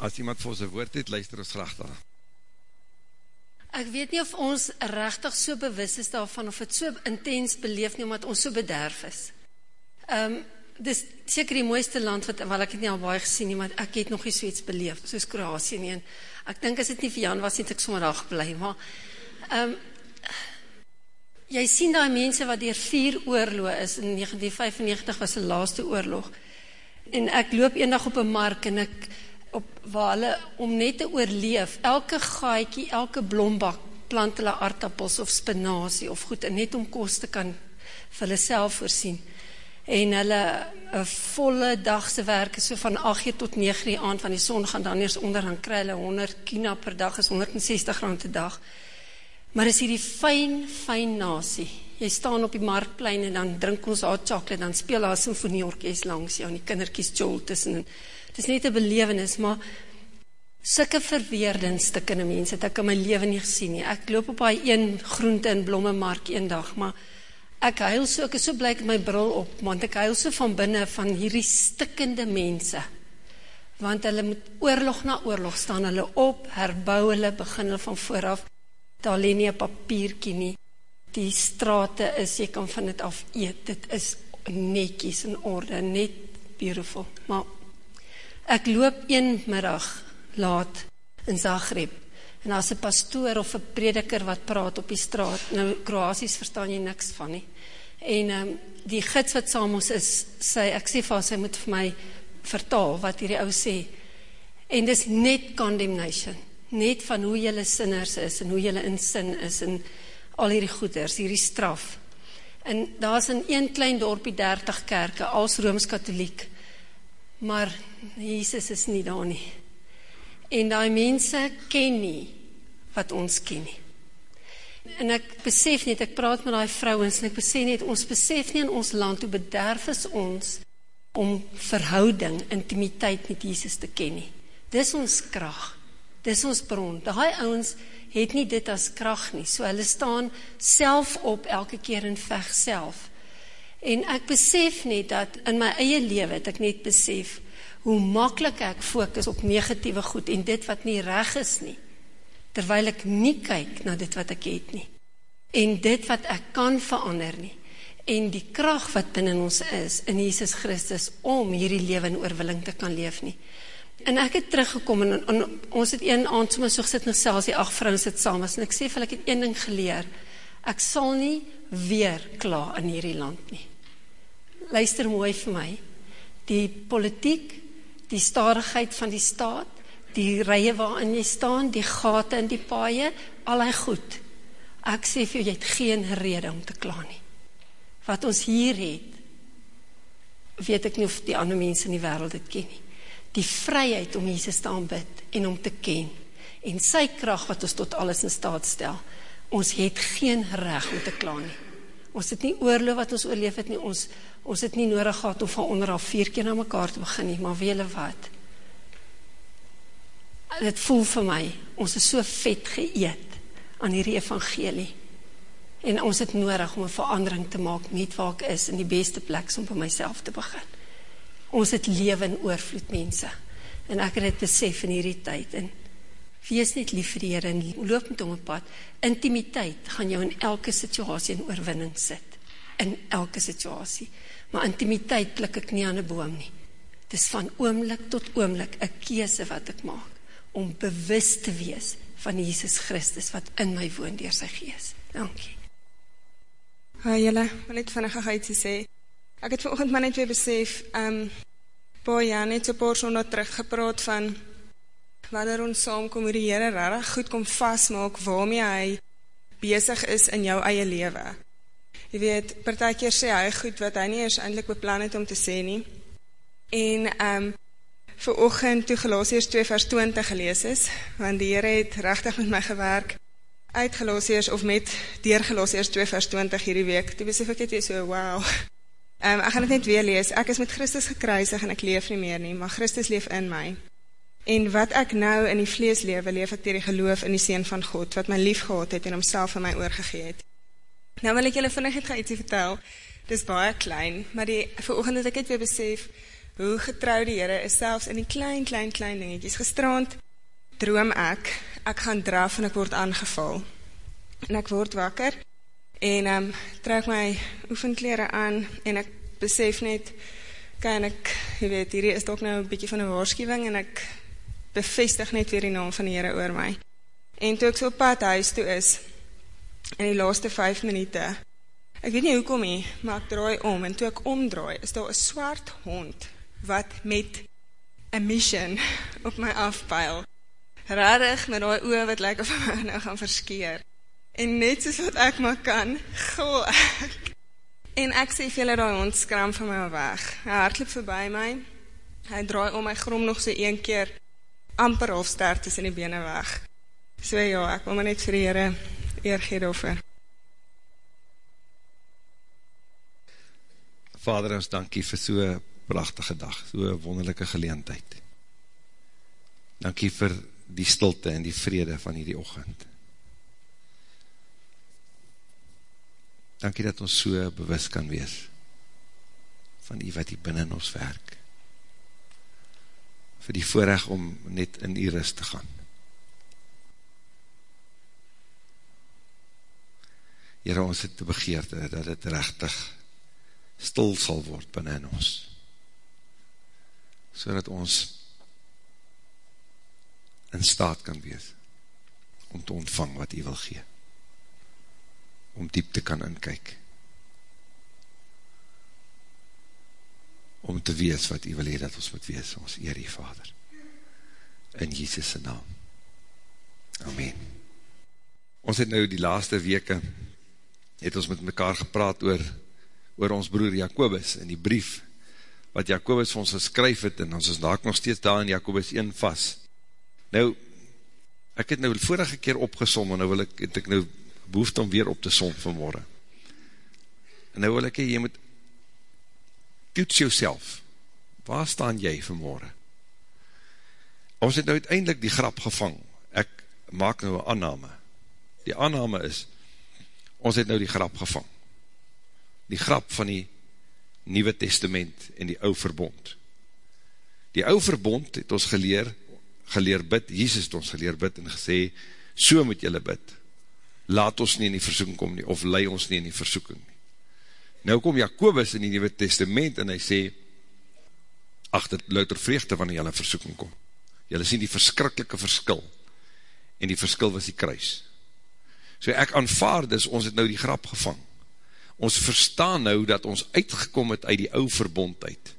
as iemand vir ons een woord het, luister ons graag daar. Ek weet nie of ons rechtig so bewus is daarvan, of het so intens beleef nie, omdat ons so bederf is. Um, dis seker die mooiste land, wat, wat ek het nie al baie gesien nie, maar ek het nog nie so iets beleef, soos Kroasie nie, en ek dink as het nie vir Jan was, het ek sommer dag bly, maar um, jy sien die mense wat dier vier oorlog is, in 1995 was die laaste oorlog, en ek loop een dag op een mark, en ek, op waar hulle om net te oorleef, elke gaaikie, elke blombak, plant hulle aardappels of spinazie of goed, en net om kost te kan vir hulle self voorsien. En hulle een volle dagse werk is so van 8 uur tot 9 uur aand, van die son gaan dan eers onder, dan kry hulle 100 kina per dag, is 160 rand per dag. Maar is hier die fijn, fijn nasie. Jy staan op die marktplein en dan drink ons hot chocolate, dan speel haar symfonieorkest langs jou, en die kinderkies jol tussen, en is net een belevenis, maar sikke verweerde stikkende mens het ek in my leven nie gesien nie. Ek loop op die een groente en blomme mark een dag, maar ek huil so, ek is so blijk my bril op, want ek huil so van binnen van hierdie stikkende mense, want hulle moet oorlog na oorlog staan, hulle op, herbou hulle, begin hulle van vooraf, daar leen nie een papierkie nie, die strate is, jy kan van het af eet, dit is netjies in orde, net beautiful, maar Ek loop een middag laat in Zagreb en as 'n pastoor of 'n prediker wat praat op die straat, nou Kroasies verstaan jy niks van nie. En um, die gids wat saam ons is, sê ek sê vir sy moet vir my vertaal wat hierdie ou sê. En dis net condemnation, net van hoe julle sinners is en hoe julle in sin is en al hierdie goeders, hierdie straf. En daar's in een klein dorpie 30 kerke, als Rooms-Katoliek maar Jesus is nie daar nie. En die mense ken nie wat ons ken nie. En ek besef net, ek praat met die vrouwens, en ek besef net, ons besef nie in ons land, hoe bederf is ons, om verhouding, intimiteit met Jesus te ken nie. Dis ons kracht, dis ons bron. Die ouwens het nie dit as kracht nie, so hulle staan self op elke keer en vecht self. En ek besef net dat in my eie lewe het ek net besef hoe makkelijk ek focus op negatieve goed en dit wat nie reg is nie, terwyl ek nie kyk na dit wat ek het nie. En dit wat ek kan verander nie. En die kracht wat binnen ons is in Jesus Christus om hierdie lewe in oorwilling te kan leef nie. En ek het teruggekom en, en ons het een aand soms so gesit en selfs die acht vrouwen sit saam en ek sê vir ek het een ding geleer, ek sal nie weer klaar in hierdie land nie luister mooi vir my, die politiek, die stadigheid van die staat, die rye waarin jy staan, die gate in die paaie, allei goed. Ek sê vir jy het geen rede om te kla nie. Wat ons hier het, weet ek nie of die ander mense in die wereld het ken nie. Die vryheid om Jesus te aanbid en om te ken, en sy kracht wat ons tot alles in staat stel, ons het geen recht om te kla nie. Ons het nie oorloof wat ons oorleef het nie, ons ons het nie nodig gehad om van onder af vier keer na mekaar te begin nie, maar wele wat. Dit voel vir my, ons is so vet geëet aan hierdie evangelie. En ons het nodig om 'n verandering te maak net waar ek is in die beste plek om vir myself te begin. Ons het lewe in oorvloed mense. En ek het dit besef in hierdie tyd en wees net lief vir die Here en loop met hom op pad. Intimiteit gaan jou in elke situasie in oorwinning sit. In elke situasie maar intimiteit klik ek nie aan 'n boom nie. Dis van oomblik tot oomblik 'n keuse wat ek maak om bewus te wees van Jesus Christus wat in my woon deur sy gees. Dankie. Haai julle, wil net vinnig gou iets sê. Ek het vanoggend maar net weer besef, ehm um, baie ja, net so 'n paar sonde terug gepraat van wanneer ons saamkom hoe die Here regtig goed kom vasmaak waarmee hy besig is in jou eie lewe. Jy weet, partykeer sê hy goed wat hy nie eers eintlik beplan het om te sê nie. En um, vir oggend toe Galasiërs 2 vers 20 gelees is, want die Here het regtig met my gewerk uit Galasiërs of met deur Galasiërs 2 vers 20 hierdie week. Toe besef ek net so, wow. Um, ek gaan dit net weer lees. Ek is met Christus gekruisig en ek leef nie meer nie, maar Christus leef in my. En wat ek nou in die vlees lewe, leef ek deur die geloof in die seun van God wat my liefgehad het en homself vir my oorgegee het. Nou wil ek julle vinnig net gaan ietsie vertel. Dis baie klein, maar die vanoggend het ek net weer besef hoe getrouw die Heere is, selfs in die klein, klein, klein dingetjies. Gestrand droom ek, ek gaan draf en ek word aangeval. En ek word wakker, en um, trek my oefenkleren aan, en ek besef net, kan ek, jy weet, hierdie is toch nou een bykie van een waarschuwing, en ek bevestig net weer die naam van die Heere oor my. En toe ek so pad huis toe is, in die laaste vijf minuute, ek weet nie hoekom nie, maar ek draai om, en toe ek omdraai, is daar een swart hond, wat met a mission op my afpeil. Rarig met die oor wat lyk of my nou gaan verskeer. En net soos wat ek maar kan, gul ek. En ek sê vir die hond skram van my weg. Hy hardloop verby my. Hy draai om my grom nog so een keer amper half ster tussen die bene weg. So ja, ek wil my net vir die Here eer gee daarvoor. Vader, ons dankie vir so prachtige dag, so wonderlijke geleentheid. Dankie vir die stilte en die vrede van hierdie ochend. Dankie dat ons so bewus kan wees van die wat hier binnen ons werk. Vir die voorrecht om net in die rust te gaan. Heere, ons het te begeerte dat het rechtig stil sal word binnen ons. So dat ons in staat kan wees om te ontvang wat hy wil gee. Om diep te kan inkyk. Om te wees wat hy wil hee dat ons moet wees, ons eer die Vader. In Jesus' naam. Amen. Ons het nou die laaste weke het ons met mekaar gepraat oor, oor ons broer Jacobus in die brief wat Jacobus vir ons geskryf het en ons is daar nog steeds daar in Jacobus 1 vast. Nou, ek het nou vorige keer opgesom en nou wil ek, het ek nou behoefte om weer op te som vanmorgen. En nou wil ek, jy moet toets jouself. Waar staan jy vanmorgen? Ons het nou uiteindelik die grap gevang. Ek maak nou een aanname. Die aanname is, ons het nou die grap gevang. Die grap van die Nieuwe Testament en die ou verbond. Die ou verbond het ons geleer, geleer bid, Jesus het ons geleer bid en gesê, so moet jylle bid. Laat ons nie in die versoeking kom nie, of lei ons nie in die versoeking nie. Nou kom Jacobus in die Nieuwe Testament en hy sê, ach, dit luider vreugde wanneer jylle versoeking kom. Jylle sien die verskrikkelike verskil, en die verskil was die kruis. So ek aanvaard is, ons het nou die grap gevang. Ons verstaan nou dat ons uitgekom het uit die ou verbond uit,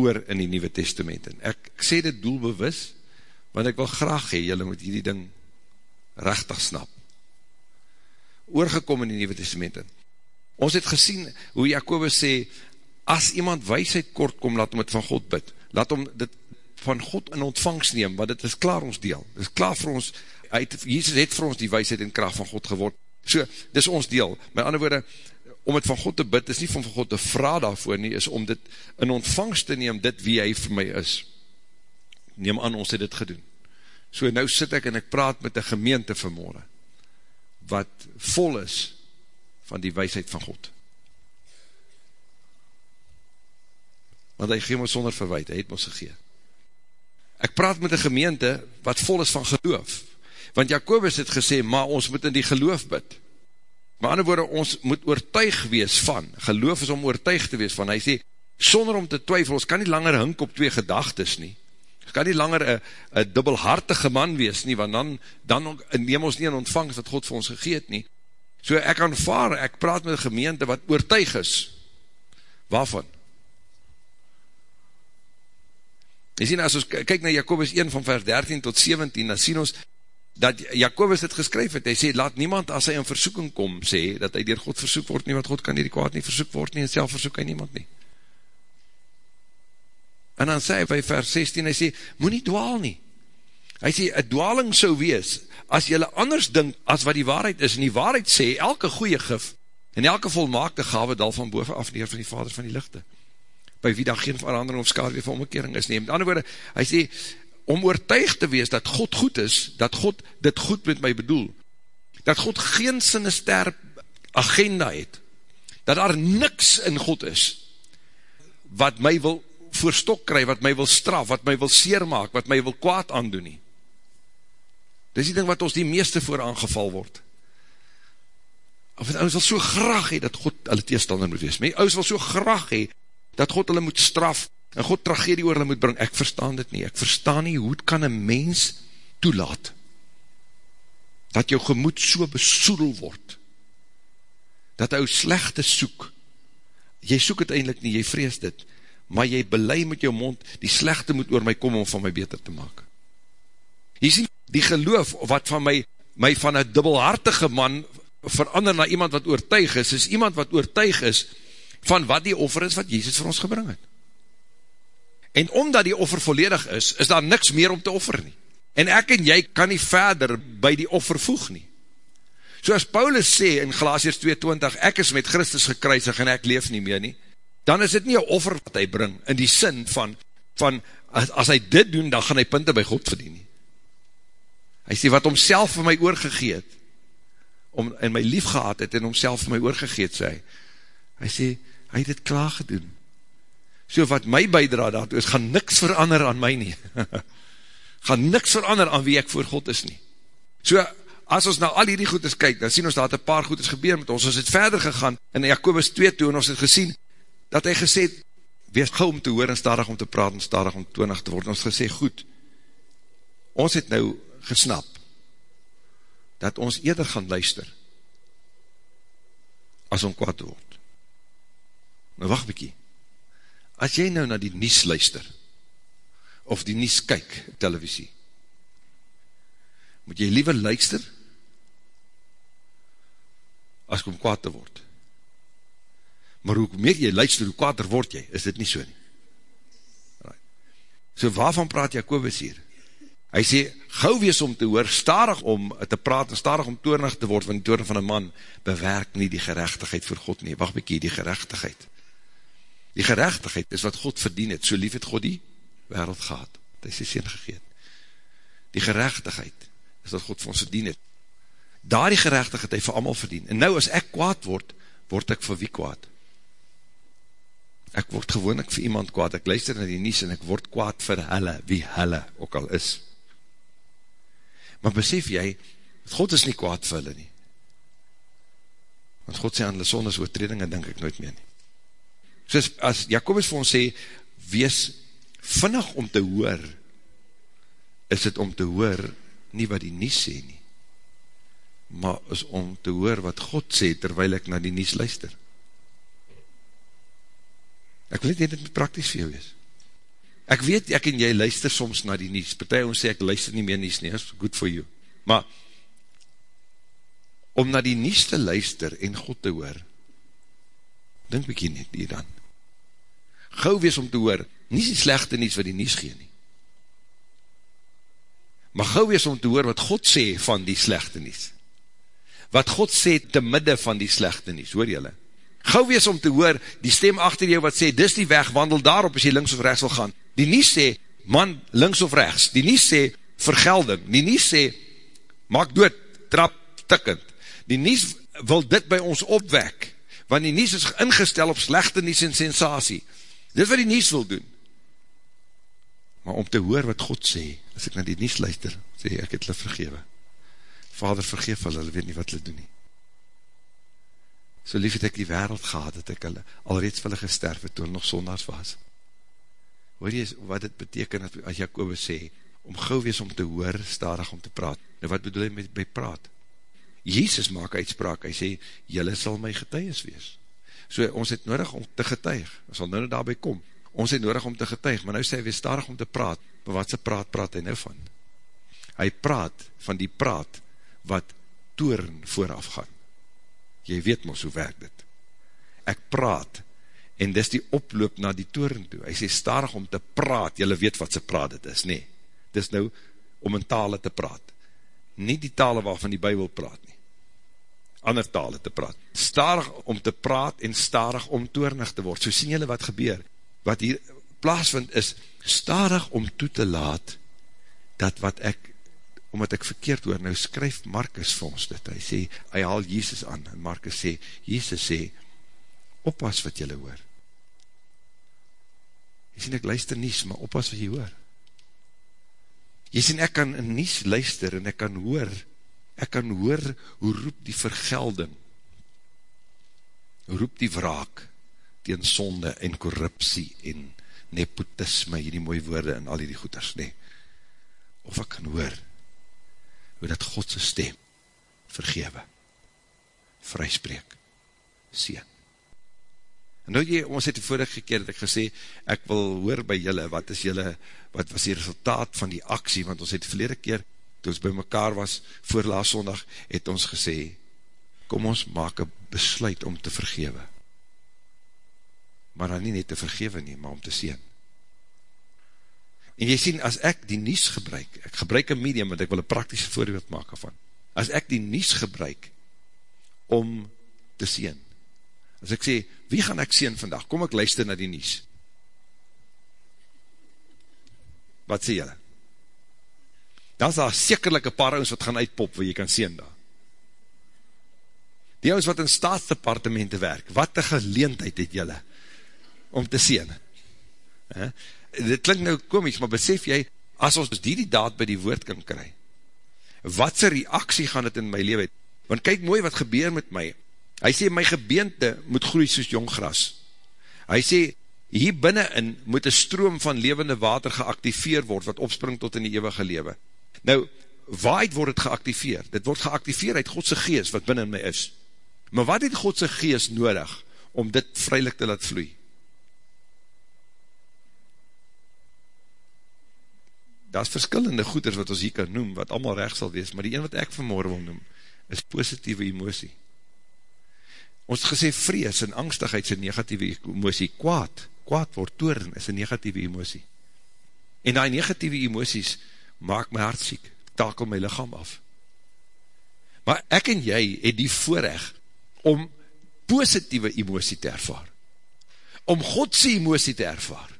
oor in die Nieuwe Testament. En ek, ek sê dit doelbewus, want ek wil graag hee, jylle moet hierdie ding rechtig snap. Oorgekom in die Nieuwe Testament. Ons het gesien hoe Jacobus sê, as iemand weisheid kort kom, laat hom het van God bid. Laat hom dit van God in ontvangst neem, want het is klaar ons deel. Het is klaar vir ons, het, Jesus het vir ons die weisheid en kracht van God geword. So, dit is ons deel. Met ander woorde, om het van God te bid, is nie van God te vraag daarvoor nie, is om dit in ontvangst te neem, dit wie hy vir my is. Neem aan, ons het dit gedoen. So, nou sit ek en ek praat met die gemeente vanmorgen, wat vol is van die weisheid van God. Want hy gee ons sonder verwijt, hy het ons gegeen. Ek praat met een gemeente wat vol is van geloof. Want Jacobus het gesê, maar ons moet in die geloof bid. Maar ander woorde, ons moet oortuig wees van. Geloof is om oortuig te wees van. Hy sê, sonder om te twyfel, ons kan nie langer hink op twee gedagtes nie. Ons kan nie langer een dubbelhartige man wees nie, want dan, dan neem ons nie in ontvangst wat God vir ons gegeet nie. So ek aanvaar, ek praat met een gemeente wat oortuig is. Waarvan? Jy sien, as ons kyk na Jacobus 1 van vers 13 tot 17, dan sien ons, dat Jacobus dit geskryf het, hy sê, laat niemand as hy in versoeking kom, sê, dat hy dier God versoek word nie, want God kan nie die kwaad nie versoek word nie, en self versoek hy niemand nie. En dan sê hy by vers 16, hy sê, moet nie dwaal nie. Hy sê, een dwaling sou wees, as jylle anders dink, as wat die waarheid is, en die waarheid sê, elke goeie gif, en elke volmaakte gave dal van boven af neer van die vader van die lichte by wie daar geen verandering of skade van omkering is neem. In ander woorde, hy sê, om oortuig te wees dat God goed is, dat God dit goed met my bedoel, dat God geen sinister agenda het, dat daar niks in God is, wat my wil voor stok kry, wat my wil straf, wat my wil seermaak, wat my wil kwaad aandoen nie. Dis die ding wat ons die meeste voor aangeval word. Of het ouwens wil so graag hee, dat God hulle teestander moet wees. My ouwens wil so graag hee, dat God hulle moet straf, en God tragedie oor hulle moet bring. Ek verstaan dit nie, ek verstaan nie, hoe kan een mens toelaat, dat jou gemoed so besoedel word, dat hy slechte soek, jy soek het eindelijk nie, jy vrees dit, maar jy belei met jou mond, die slechte moet oor my kom om van my beter te maak. Jy sien, die geloof wat van my, my van een dubbelhartige man verander na iemand wat oortuig is, is iemand wat oortuig is van wat die offer is wat Jezus vir ons gebring het. En omdat die offer volledig is, is daar niks meer om te offer nie. En ek en jy kan nie verder by die offer voeg nie. So as Paulus sê in Galatiërs 2.20, ek is met Christus gekruisig en ek leef nie meer nie, dan is dit nie een offer wat hy bring, in die sin van, van as hy dit doen, dan gaan hy punte by God verdien nie. Hy sê, wat homself vir my oorgegeet, om, en my lief gehad het, en homself vir my oorgegeet, sê hy, hy sê, hy het dit klaar gedoen. So wat my bijdra daartoe is, gaan niks verander aan my nie. gaan niks verander aan wie ek voor God is nie. So, as ons nou al hierdie goedes kyk, dan sien ons dat een paar goedes gebeur met ons, ons het verder gegaan in Jacobus 2 toe, en ons het gesien, dat hy gesê, wees gauw om te hoor en stadig om te praat en stadig om tonig te word, en ons gesê, goed, ons het nou gesnap, dat ons eerder gaan luister, as om kwaad te word. Nou wacht bykie, as jy nou na die nies luister, of die nies kyk, televisie, moet jy liever luister, as om kwaad te word. Maar hoe meer jy luister, hoe kwaader word jy, is dit nie so nie. So waarvan praat Jacobus hier? Hy sê, gauw wees om te hoor, starig om te praat en starig om toornig te word, want die toornig van een man bewerk nie die gerechtigheid vir God nie. Wacht bykie, die gerechtigheid. Die gerechtigheid is wat God verdien het, so lief het God die wereld gehad, het is die sien gegeet. Die gerechtigheid is wat God vir ons verdien het, daar die gerechtigheid hy vir allemaal verdien. En nou as ek kwaad word, word ek vir wie kwaad? Ek word gewoon ek vir iemand kwaad, ek luister na die nies en ek word kwaad vir hulle, wie hulle ook al is. Maar besef jy, God is nie kwaad vir hulle nie. Want God sê aan hulle sondes oortredinge, denk ek nooit meer nie. Soos as Jacobus vir ons sê, wees vinnig om te hoor, is het om te hoor nie wat die nies sê nie maar is om te hoor wat God sê, terwijl ek na die nies luister. Ek weet nie, dit praktisch vir jou wees. Ek weet, ek en jy luister soms na die nies, partij ons sê, ek luister nie meer nies nie, is good for you. Maar, om na die nies te luister en God te hoor, denk hier net hier dan. Gauw wees om te hoor, nie die slechte nies wat die nies gee nie. Maar gauw wees om te hoor wat God sê van die slechte nies wat God sê te midde van die slechte nies, hoor jylle? Gauw wees om te hoor, die stem achter jou wat sê, dis die weg, wandel daarop as jy links of rechts wil gaan. Die nies sê, man, links of rechts. Die nies sê, vergelding. Die nies sê, maak dood, trap, tikkend. Die nies wil dit by ons opwek, want die nies is ingestel op slechte nies en sensatie. Dit wat die nies wil doen. Maar om te hoor wat God sê, as ek na die nies luister, sê ek het hulle vergewe. Vader vergeef hulle, hulle weet nie wat hulle doen nie. So lief het ek die wereld gehad, dat ek hulle alreeds vir hulle gesterf het, toen nog sondags was. Hoor jy wat het beteken, as Jacobus sê, om gauw wees om te hoor, starig om te praat. Nou wat bedoel hy met, met praat? Jezus maak uitspraak, hy sê, jylle sal my getuies wees. So ons het nodig om te getuig, ons sal nou daarby kom, ons het nodig om te getuig, maar nou sê hy, wees starig om te praat, maar wat sy praat, praat hy nou van? Hy praat van die praat, wat toren vooraf gaan. Jy weet mos hoe werk dit. Ek praat, en dis die oploop na die toren toe. Hy sê starig om te praat, jylle weet wat sy praat dit is, nee. Dis nou om in tale te praat. Nie die tale waarvan die bybel praat nie. Ander tale te praat. Starig om te praat en starig om toornig te word. So sien jylle wat gebeur. Wat hier plaasvind is, starig om toe te laat, dat wat ek omdat ek verkeerd hoor, nou skryf Marcus vir ons dit, hy sê, hy haal Jesus aan, en Marcus sê, Jesus sê, oppas wat jylle hoor. Jy sien, ek luister nies, maar oppas wat jy hoor. Jy sien, ek kan in nies luister en ek kan hoor, ek kan hoor hoe roep die vergelding, hoe roep die wraak, teen sonde en korruptie en nepotisme, hierdie mooie woorde en al die goeders, nee. Of ek kan hoor, hoe dat Godse stem vergewe, vryspreek, sien. En nou jy, ons het die vorige keer dat ek gesê, ek wil hoor by julle, wat is julle, wat was die resultaat van die aksie, want ons het die verlede keer, toe ons by mekaar was, voor laas zondag, het ons gesê, kom ons maak een besluit om te vergewe. Maar dan nie net te vergewe nie, maar om te sien. En jy sien, as ek die nies gebruik, ek gebruik een medium, want ek wil een praktische voorbeeld maak van, as ek die nies gebruik, om te sien, as ek sê, wie gaan ek sien vandag, kom ek luister na die nies, wat sê jylle? Dan is daar sekerlik een paar ons wat gaan uitpop, waar jy kan sien daar. Die ons wat in staatsdepartemente werk, wat een geleentheid het jylle, om te sien. He? dit klink nou komies, maar besef jy, as ons die die daad by die woord kan kry, wat sy reaksie gaan het in my leven, want kyk mooi wat gebeur met my, hy sê, my gebeente moet groei soos jong gras, hy sê, hier binnenin moet een stroom van levende water geactiveer word, wat opspring tot in die eeuwige lewe. Nou, waaruit word het geactiveer? Dit word geactiveer uit Godse geest, wat binnen my is. Maar wat het Godse geest nodig, om dit vrylik te laat vloei? daar is verskillende goeders wat ons hier kan noem, wat allemaal recht sal wees, maar die een wat ek vanmorgen wil noem, is positieve emosie. Ons gesê, vrees en angstigheid is een negatieve emosie, kwaad, kwaad word toren, is een negatieve emosie. En die negatieve emoties maak my hart siek, takel my lichaam af. Maar ek en jy het die voorrecht om positieve emosie te ervaar. Om Godse emosie te ervaar.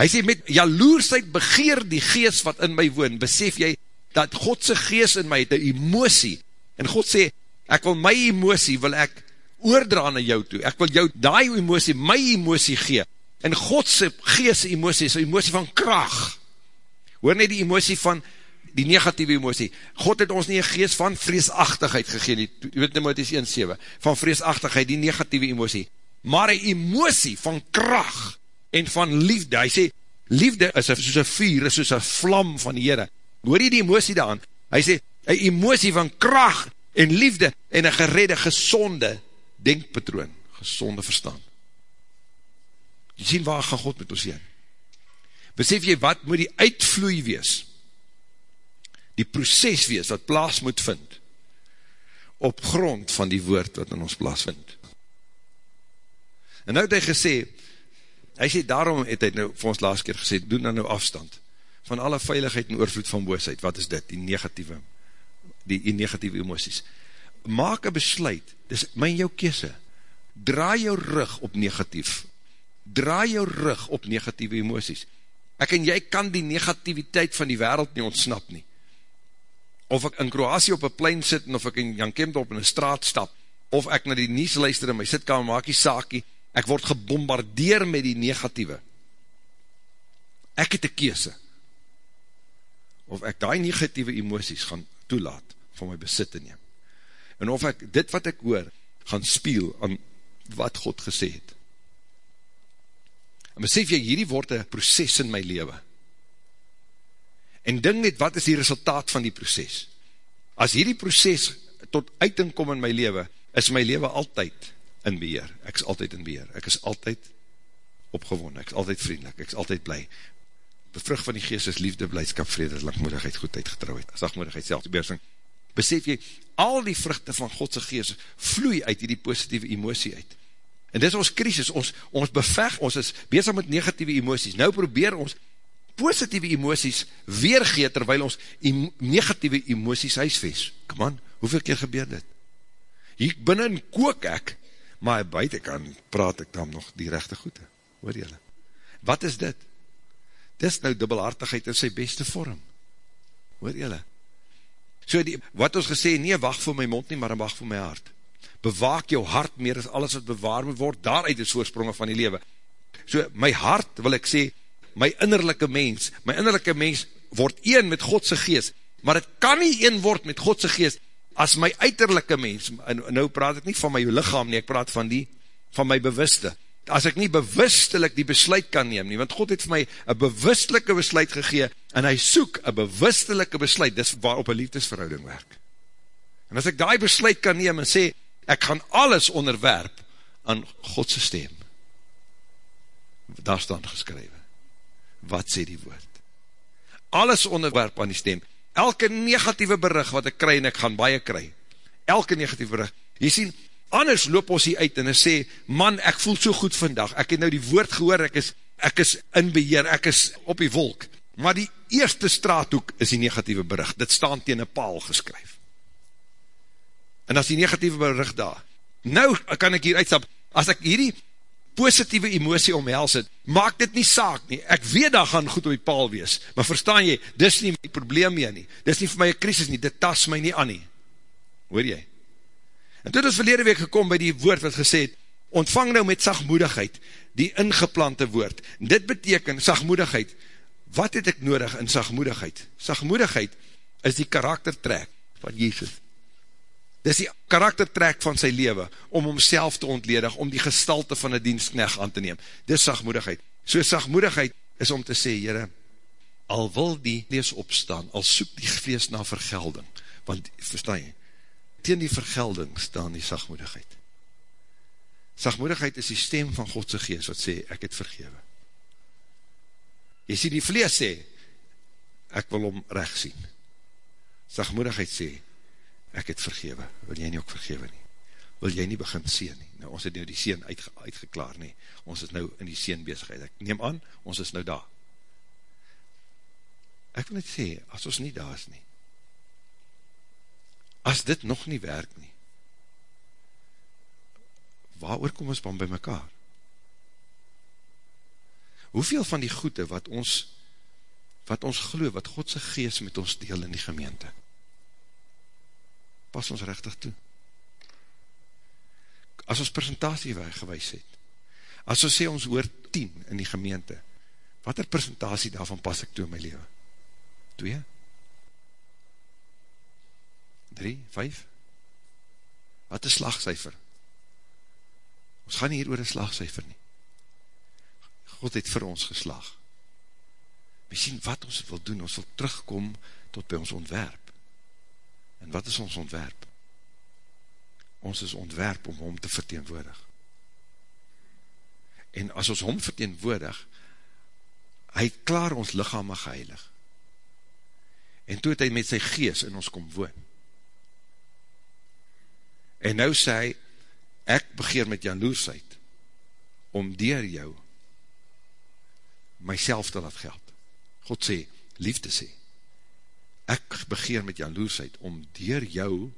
Hy sê, met jaloersheid begeer die geest wat in my woon, besef jy, dat Godse geest in my het een emosie, en God sê, ek wil my emosie, wil ek oordra na jou toe, ek wil jou die emosie, my emosie gee, en Godse geest emosie is een emosie van kracht, hoor nie die emosie van die negatieve emosie, God het ons nie een geest van vreesachtigheid gegeen, jy weet nie, maar het is 1-7, van vreesachtigheid, die negatieve emosie, maar een emosie van kracht, en van liefde, hy sê, liefde is soos een vuur, is soos een vlam van die Heere, hoor die emosie daan, hy sê, een emosie van kracht en liefde, en een geredde, gezonde denkpatroon, gezonde verstand, jy sien waar gaan God met ons heen, besef jy wat moet die uitvloei wees, die proces wees, wat plaas moet vind, op grond van die woord wat in ons plaas vind, en nou het hy gesê, Hy sê, daarom het hy nou vir ons laatst keer gesê, doen dan nou afstand, van alle veiligheid en oorvloed van boosheid, wat is dit, die negatieve, die, die negatieve emoties. Maak een besluit, dis my jou kese, draai jou rug op negatief, draai jou rug op negatieve emoties. Ek en jy kan die negativiteit van die wereld nie ontsnap nie. Of ek in Kroasie op een plein sit, of ek in Jan Kemdorp in een straat stap, of ek na die nies luister in my sitkamer, maak die saakie, ek word gebombardeer met die negatieve. Ek het een keese, of ek die negatieve emoties gaan toelaat, van my besit te neem. En of ek dit wat ek hoor, gaan spiel aan wat God gesê het. En besef jy, hierdie word een proces in my leven. En ding net, wat is die resultaat van die proces? As hierdie proces tot uiting kom in my leven, is my leven altyd in beheer, ek is altyd in beheer, ek is altyd opgewon, ek is altyd vriendelik, ek is altyd blij. De vrucht van die geest is liefde, blijdskap, vrede, langmoedigheid, goedheid, getrouheid, zachtmoedigheid, selfbeheersing. Besef jy, al die vruchte van Godse geest vloei uit die positieve emosie uit. En dit is ons krisis, ons, ons beveg, ons is bezig met negatieve emoties. Nou probeer ons positieve emoties weergeet, terwijl ons em negatieve emoties huisves. Kom aan, hoeveel keer gebeur dit? Hier binnen kook ek, maar buitenkant praat ek dan nog die rechte goede, hoor jylle. Wat is dit? Dit is nou dubbelhartigheid in sy beste vorm, hoor jylle. So die, wat ons gesê, nie wacht vir my mond nie, maar wacht vir my hart. Bewaak jou hart meer as alles wat bewaar moet word, daaruit is voorsprongen van die lewe. so my hart wil ek sê, my innerlijke mens, my innerlijke mens word een met Godse geest, maar het kan nie een word met Godse geest, as my uiterlijke mens, en nou praat ek nie van my lichaam nie, ek praat van die, van my bewuste, as ek nie bewustelik die besluit kan neem nie, want God het vir my een bewustelike besluit gegee, en hy soek een bewustelike besluit, dis waarop een liefdesverhouding werk. En as ek die besluit kan neem en sê, ek gaan alles onderwerp aan Godse stem, daar staan geskrywe, wat sê die woord? Alles onderwerp aan die stem, elke negatieve berig wat ek kry en ek gaan baie kry, elke negatieve berig, jy sien, anders loop ons hier uit en hy sê, man, ek voel so goed vandag, ek het nou die woord gehoor, ek is, ek is in beheer, ek is op die wolk, maar die eerste straathoek is die negatieve bericht, dit staan teen een paal geskryf. En as die negatieve bericht daar, nou kan ek hier uitstap, as ek hierdie positieve emosie omhels het, maak dit nie saak nie, ek weet daar gaan goed op die paal wees, maar verstaan jy, dis nie my probleem meer nie, dis nie vir my krisis nie, dit tas my nie aan nie, hoor jy? En toen is verlede week gekom by die woord wat gesê het, ontvang nou met sagmoedigheid, die ingeplante woord. Dit beteken, sagmoedigheid, wat het ek nodig in sagmoedigheid? Sagmoedigheid is die karaktertrek van Jezus. Dit is die karaktertrek van sy leven, om homself te ontledig, om die gestalte van die dienstknecht aan te neem. Dit is sagmoedigheid. So sagmoedigheid is om te sê, jyre, al wil die vlees opstaan, al soek die vlees na vergelding, want, verstaan jy, teen die vergelding staan die sagmoedigheid. Sagmoedigheid is die stem van Godse geest wat sê, ek het vergewe. Jy sê die vlees sê, ek wil om recht sien. Sagmoedigheid sê, ek het vergewe. Wil jy nie ook vergewe nie? Wil jy nie begin sien nie? Nou, ons het nou die sien uitge, uitgeklaar nie. Ons is nou in die sien bezigheid. Ek neem aan, ons is nou daar. Ek wil net sê, as ons nie daar is nie, as dit nog nie werk nie, waar kom ons dan by mekaar? Hoeveel van die goede wat ons, wat ons geloof, wat Godse geest met ons deel in die gemeente, pas ons rechtig toe? As ons presentatie gewys het, as ons sê ons hoor 10 in die gemeente, wat er presentatie daarvan pas ek toe in my leven? 2? 3, 5? Wat is slagcijfer? Ons gaan nie hier oor een slagcijfer nie. God het vir ons geslag. We sien wat ons wil doen, ons wil terugkom tot by ons ontwerp. En wat is ons ontwerp? Ons is ontwerp om hom te verteenwoordig. En as ons hom verteenwoordig, hy het klaar ons lichaam geheilig. En toe het hy met sy gees in ons kom woon. En nou sê hy, ek begeer met jaloersheid, om dier jou, myself te laat geld. God sê, liefde sê, ek begeer met jaloersheid, om dier jou,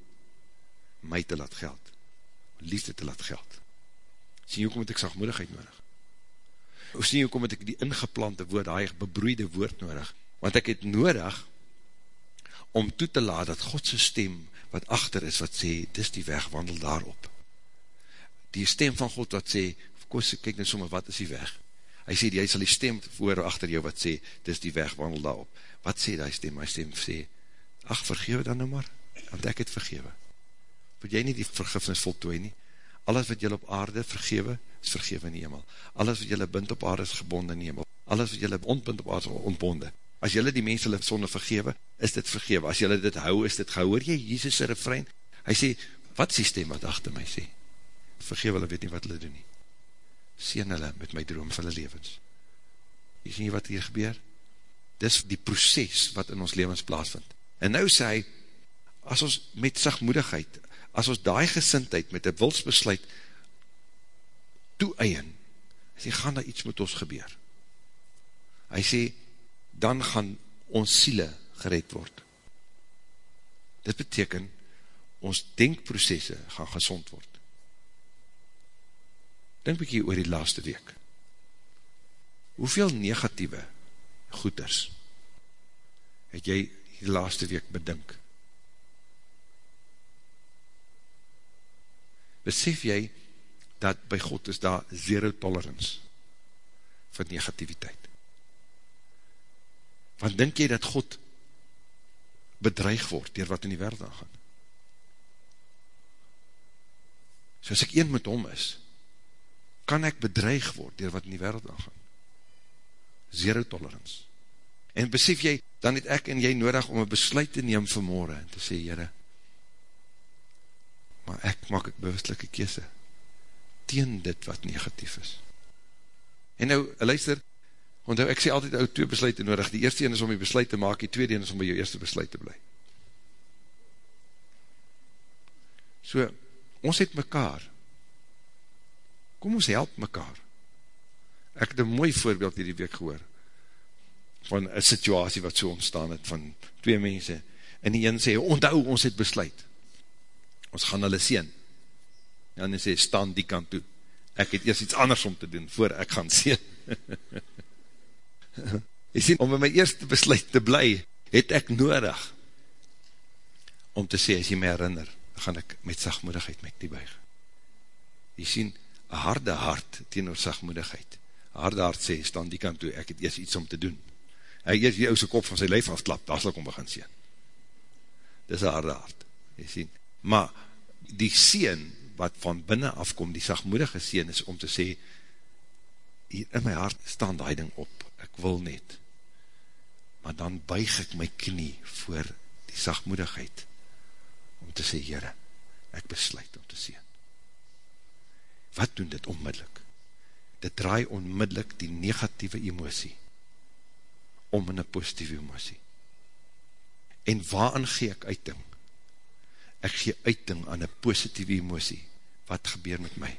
my te laat geld. Liefde te laat geld. Sien jy, hoe kom het ek sagmoedigheid nodig? Hoe sien jy, hoe kom het ek die ingeplante woord, die bebroeide woord nodig? Want ek het nodig, om toe te laat, dat Godse stem, wat achter is, wat sê, dis die weg, wandel daarop. Die stem van God wat sê, koos, kyk nou sommer, wat is die weg? Hy sê, jy sal die stem voor achter jou wat sê, dis die weg, wandel daarop. Wat sê die stem? My stem sê, ach, vergewe dan nou maar, want ek het vergewe. Moet jy nie die vergifnis voltooi nie? Alles wat jylle op aarde vergewe, is vergewe in die hemel. Alles wat jylle bind op aarde is gebonden in die hemel. Alles wat jylle ontbind op aarde is ontbonden. As jylle die mens hulle sonde vergewe, is dit vergewe. As jylle dit hou, is dit gehou. Hoor jy Jesus' refrein? Hy sê, wat is die stem wat achter my sê? Vergewe hulle, weet nie wat hulle doen nie. Seen hulle met my droom van hulle levens. Jy nie wat hier gebeur? Dis die proces wat in ons levens plaasvind. En nou sê hy, as ons met sagmoedigheid, as ons daai gesintheid met die wilsbesluit toe-eien, sê, gaan daar iets met ons gebeur. Hy sê, dan gaan ons siele gered word. Dit beteken, ons denkprocesse gaan gezond word. Denk bykie oor die laaste week. Hoeveel negatieve goeders het jy die laaste week bedink? Besef jy dat by God is daar zero tolerance. van negativiteit. Want denk jy dat God bedreig word dier wat in die wereld aangaan? So as ek een met hom is, kan ek bedreig word dier wat in die wereld aangaan. Zero tolerance. En besef jy, dan het ek en jy nodig om een besluit te neem vanmorgen en te sê, Heere, maar ek maak ek bewustelike kese teen dit wat negatief is. En nou, luister, onthou, ek sê altyd ou twee besluiten nodig, die eerste een is om die besluit te maak, die tweede een is om by jou eerste besluit te bly. So, ons het mekaar, kom ons help mekaar. Ek het een mooi voorbeeld hierdie week gehoor, van een situasie wat so ontstaan het, van twee mense, en die een sê, onthou, ons het besluit, ons gaan hulle sien, en hy sê, staan die kant toe, ek het eers iets anders om te doen, voor ek gaan sien. jy sien, om in my eerste besluit te bly, het ek nodig, om te sê, as jy my herinner, gaan ek met sagmoedigheid met die buig. Jy sien, harde hart teenoor sagmoedigheid. Harde hart sê, staan die kant toe, ek het eers iets om te doen. Hy eers die ouse kop van sy lijf afklap, daar sal ek om begin sien. Dis een harde hart, jy sien. Maar, die sien, wat van binnen afkom, die sagmoedige sien, is om te sê, hier in my hart staan die ding op, ek wil net. Maar dan buig ek my knie voor die sagmoedigheid, om te sê, Heere, ek besluit om te sien. Wat doen dit onmiddellik? Dit draai onmiddellik die negatieve emosie om in een positieve emosie. En waarin gee ek uiting? Ek gee uiting aan een positieve emosie. Wat gebeur met my?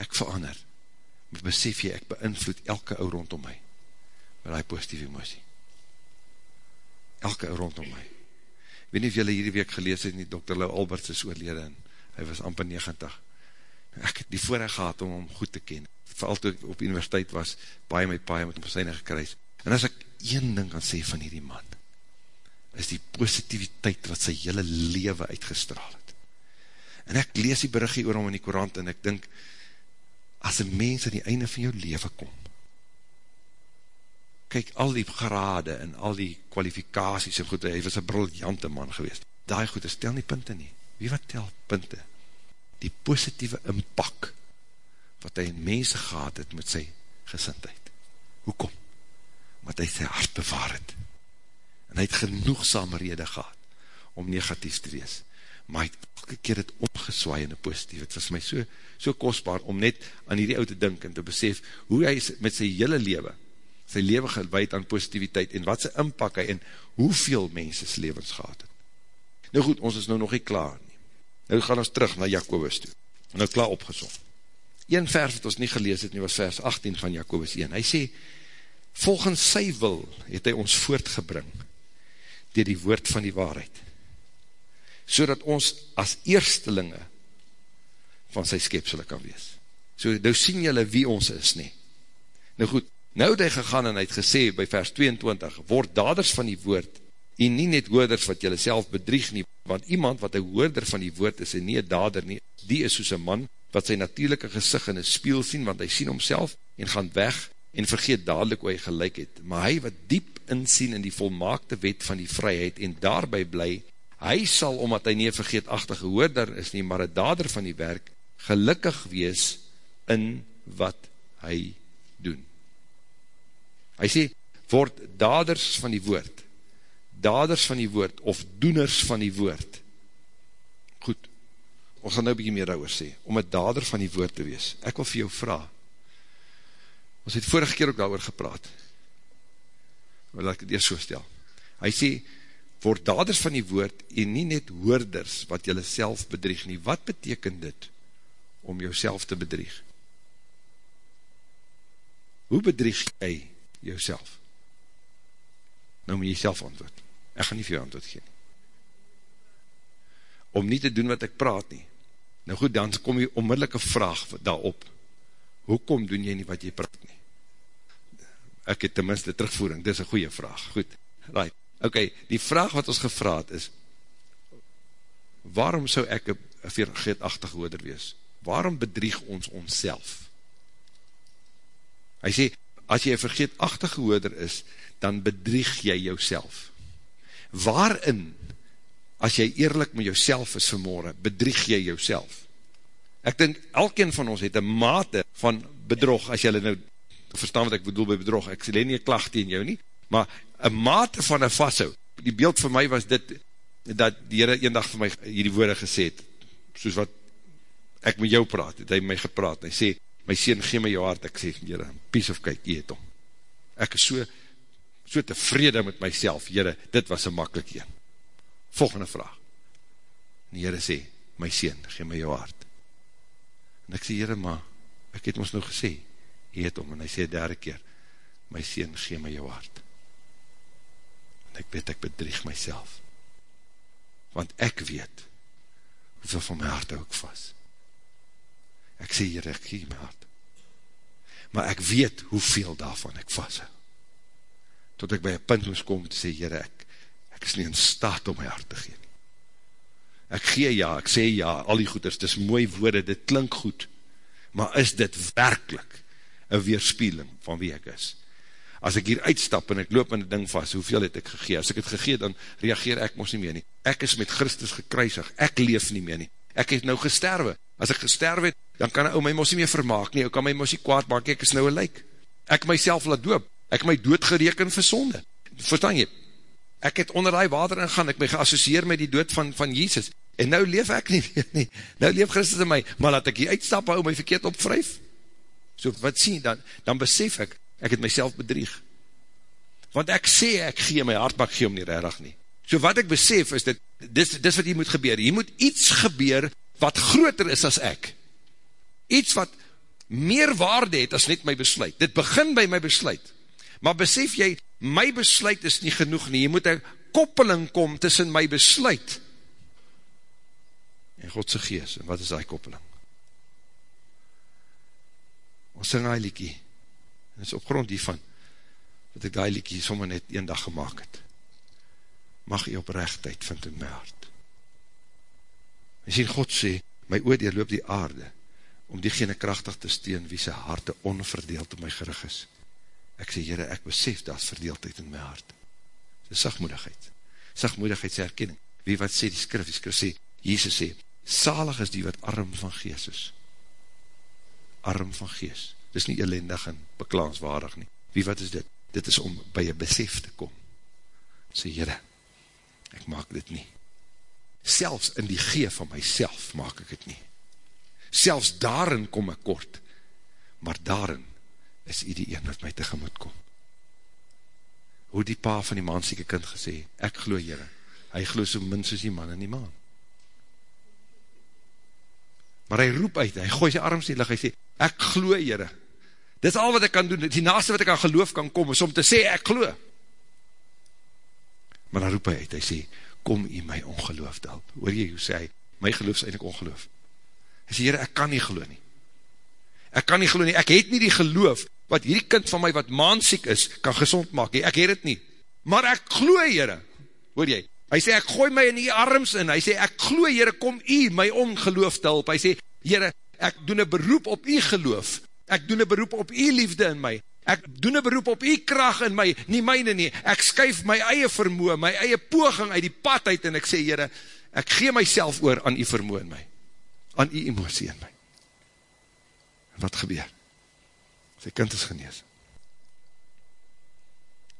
Ek verander. Maar besef jy, ek beïnvloed elke ou rondom my. Met die positieve emosie. Elke ou rondom my weet nie of julle hierdie week gelees het nie, Dr. Lou Alberts is oorlede en hy was amper 90. Ek het die voorrecht gehad om hom goed te ken. Vooral toe ek op universiteit was, baie met paie met hom syne gekruis. En as ek een ding kan sê van hierdie man, is die positiviteit wat sy hele leven uitgestraal het. En ek lees die berigie oor hom in die korant en ek dink, as een mens aan die einde van jou leven kom, kyk, al die grade en al die kwalifikaties en goed, hy was een briljante man geweest. Daai goed, stel nie punte nie. Wie wat tel punte? Die positieve impak wat hy in mense gehad het met sy gesintheid. Hoekom? Want hy sy hart bewaar het. En hy het genoegsame rede gehad om negatief te wees. Maar hy het elke keer het opgeswaai in die positief. Het was my so, so kostbaar om net aan hierdie oude dink en te besef hoe hy met sy hele leven sy leven gewijd aan positiviteit en wat sy inpak hy en hoeveel mense sy levens gehad het. Nou goed, ons is nou nog nie klaar. Nou gaan ons terug na Jacobus toe. Nou klaar opgesom. Een vers wat ons nie gelees het nie was vers 18 van Jacobus 1. Hy sê, volgens sy wil het hy ons voortgebring dier die woord van die waarheid. So dat ons as eerstelinge van sy skepsele kan wees. So nou sien julle wie ons is nie. Nou goed, Nou het hy gegaan en hy het gesê by vers 22, word daders van die woord, en nie net hoorders wat jylle self bedrieg nie, want iemand wat een hoorder van die woord is en nie een dader nie, die is soos een man wat sy natuurlijke gezicht in een spiel sien, want hy sien homself en gaan weg en vergeet dadelijk hoe hy gelijk het. Maar hy wat diep insien in die volmaakte wet van die vryheid en daarby bly, hy sal, omdat hy nie vergeetachtige hoorder is nie, maar een dader van die werk, gelukkig wees in wat hy doen. Hy sê, word daders van die woord, daders van die woord, of doeners van die woord. Goed, ons gaan nou bykie meer oor sê, om een dader van die woord te wees. Ek wil vir jou vraag, ons het vorige keer ook daar gepraat, maar laat ek het eerst so stel. Hy sê, word daders van die woord, en nie net hoorders, wat jylle self bedrieg nie. Wat beteken dit, om jouself te bedrieg? Hoe bedrieg jy jouself? Nou moet jy self antwoord. Ek gaan nie vir jou antwoord gee. Om nie te doen wat ek praat nie. Nou goed, dan kom jy onmiddellike vraag daarop. Hoekom doen jy nie wat jy praat nie? Ek het tenminste terugvoering, dit is een goeie vraag. Goed, right. Ok, die vraag wat ons gevraad is, waarom sou ek een vergeetachtig hoeder wees? Waarom bedrieg ons ons self? Hy sê, as jy een vergeetachtige hoorder is, dan bedrieg jy jouself. Waarin, as jy eerlijk met jouself is vanmorgen, bedrieg jy jouself? Ek dink, elkeen van ons het een mate van bedrog, as jy nou verstaan wat ek bedoel by bedrog, ek sê nie een klacht in jou nie, maar een mate van een vasthou, die beeld vir my was dit, dat die Heere een dag vir my hierdie woorde gesê het, soos wat ek met jou praat, het hy my gepraat, hy sê, my sien, gee my jou hart, ek sê, Heere, piece of kyk, jy het om. Ek is so, so tevrede met myself, Heere, dit was een makkelijk een. Volgende vraag. En die Heere sê, my sien, gee my jou hart. En ek sê, Heere, maar, ek het ons nou gesê, jy het om, en hy sê derde keer, my sien, gee my jou hart. En ek weet, ek bedrieg myself. Want ek weet, hoeveel van my hart hou ek vast. Ek sê, Heer, ek gee my hart. Maar ek weet hoeveel daarvan ek vast hou. Tot ek by een punt moes kom te sê, Heer, ek, ek is nie in staat om my hart te gee. Ek gee ja, ek sê ja, al die goeders, dit is mooi woorde, dit klink goed, maar is dit werkelijk een weerspieling van wie ek is? As ek hier uitstap en ek loop in die ding vast, hoeveel het ek gegee? As ek het gegee, dan reageer ek ons nie meer nie. Ek is met Christus gekruisig, ek leef nie meer nie. Ek het nou gesterwe. As ek gesterwe het, dan kan ou my mos nie meer vermaak nie, ou kan my mos nie kwaad maak, ek is nou een lijk. Ek myself laat doop, ek my dood gereken vir sonde. Verstaan jy? Ek het onder die water ingaan, ek my geassocieer met die dood van, van Jesus, en nou leef ek nie nie, nou leef Christus in my, maar laat ek hier uitstap, hou my verkeerd op vryf. So wat sien, dan, dan besef ek, ek het myself bedrieg. Want ek sê, ek gee my hart, maar ek gee om nie redig nie. So wat ek besef is, dit, dis, dis wat hier moet gebeur, hier moet iets gebeur, wat groter is as ek iets wat meer waarde het as net my besluit. Dit begin by my besluit. Maar besef jy, my besluit is nie genoeg nie. Jy moet een koppeling kom tussen my besluit en Godse geest. En wat is die koppeling? Ons sing die liekie. En is op grond hiervan, dat ek die liekie sommer net een dag gemaakt het. Mag jy oprechtheid vind in my hart. En sien, God sê, my oordeel loop die aarde, om diegene krachtig te steen, wie sy harte onverdeeld op my gerig is. Ek sê, Heere, ek besef, daar is verdeeldheid in my hart. Dit is sagmoedigheid. Sagmoedigheid sê herkenning. Wie wat sê die skrif, die skrif sê, Jezus sê, salig is die wat arm van gees is. Arm van gees. Dit is nie ellendig en beklaanswaardig nie. Wie wat is dit? Dit is om by een besef te kom. Sê, Heere, ek maak dit nie. Selfs in die gee van myself maak ek het nie selfs daarin kom ek kort, maar daarin is hy die een wat my tegemoet kom. Hoe die pa van die maansieke kind gesê, ek glo jyre, hy glo so min soos die man in die maan. Maar hy roep uit, hy gooi sy arms die licht, hy sê, ek glo jyre, dit is al wat ek kan doen, die naaste wat ek aan geloof kan kom, is om te sê, ek glo. Maar dan roep hy uit, hy sê, kom jy my ongeloof te help. Hoor jy hoe sê hy, my geloof is eindelijk ongeloof. Hy sê, Heere, ek kan nie geloof nie. Ek kan nie geloof nie, ek het nie die geloof, wat hierdie kind van my, wat maansiek is, kan gezond maak, he. ek het het nie. Maar ek geloof, Heere, hoor jy, hy sê, ek gooi my in die arms in, hy sê, ek geloof, Heere, kom u my ongeloof te help, hy sê, Heere, ek doen een beroep op u geloof, ek doen een beroep op u liefde in my, ek doen een beroep op u kracht in my, nie myne nie, ek skuif my eie vermoe, my eie poging uit die pad uit, en ek sê, Heere, ek gee myself oor aan u vermoe in my aan die emosie in my. Wat gebeur? Sy kind is genees.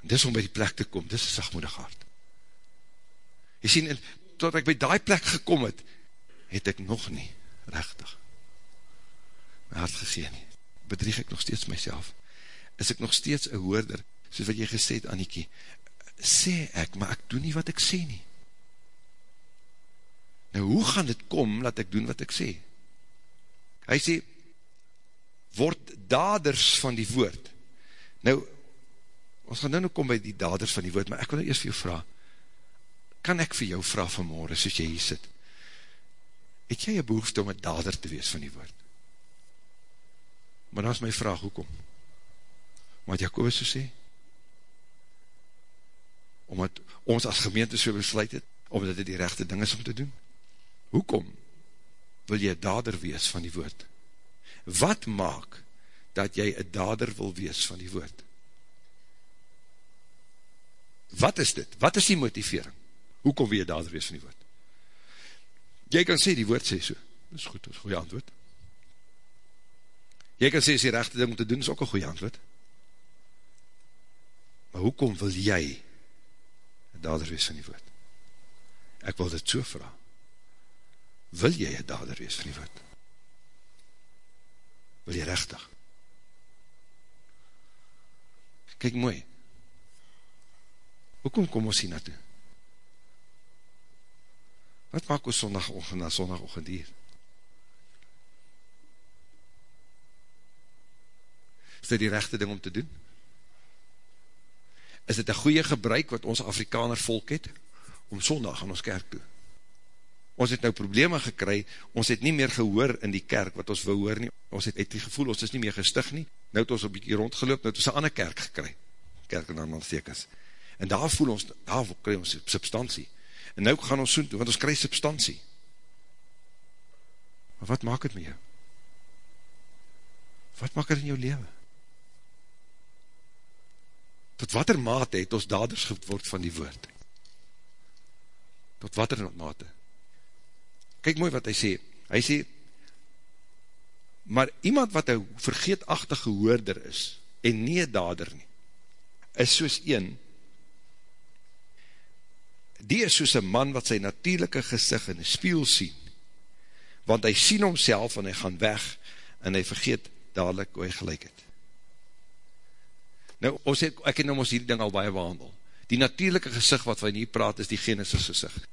En dis om by die plek te kom, dis een sagmoedig hart. Jy sien, en, tot ek by die plek gekom het, het ek nog nie, rechtig, my hart gegeen nie. Bedrieg ek nog steeds myself. Is ek nog steeds een hoorder, soos wat jy gesê het, Annikie, sê ek, maar ek doe nie wat ek sê nie. Nou, hoe gaan dit kom, laat ek doen wat ek sê? Hy sê, word daders van die woord. Nou, ons gaan nou nou kom by die daders van die woord, maar ek wil nou eerst vir jou vraag, kan ek vir jou vraag vanmorgen, soos jy hier sit, het jy een behoefte om een dader te wees van die woord? Maar dan is my vraag, hoekom? Wat Jacobus so sê? Omdat ons as gemeente so besluit het, omdat dit die rechte ding is om te doen? Hoekom wil jy dader wees van die woord? Wat maak dat jy een dader wil wees van die woord. Wat is dit? Wat is die motivering? Hoe kom jy dader wees van die woord? Jy kan sê, die woord sê so. Dat is goed, dat is goeie antwoord. Jy kan sê, is die rechte ding om te doen, is ook een goeie antwoord. Maar hoekom wil jy een dader wees van die woord? Ek wil dit so vraag. Wil jy een dader wees van die woord? Wil jy rechtig? Kijk mooi. Hoekom kom ons hier naartoe? Wat maak ons sondagochtend na sondagochtend hier? Is dit die rechte ding om te doen? Is dit een goeie gebruik wat ons Afrikaner volk het, om sondag aan ons kerk toe? Ons het nou probleme gekry, ons het nie meer gehoor in die kerk wat ons wil hoor nie, ons het, het die gevoel, ons is nie meer gestig nie, nou het ons op die rondgeloop, nou het ons een ander kerk gekry, kerk in Armandstekens. En daar voel ons, daar kry ons substantie. En nou gaan ons soen toe, want ons kry substantie. Maar wat maak het met jou? Wat maak het in jou leven? Tot wat er mate het ons daders geword van die woord? Tot wat er mate? Kyk mooi wat hy sê. Hy sê, maar iemand wat een vergeetachtige hoorder is, en nie een dader nie, is soos een, die is soos een man wat sy natuurlijke gezicht in die spiel sien, want hy sien homself en hy gaan weg, en hy vergeet dadelijk hoe hy gelijk het. Nou, ons het, ek het nou ons hierdie ding al baie behandel. Die natuurlijke gezicht wat wij hier praat, is die genesis gezicht.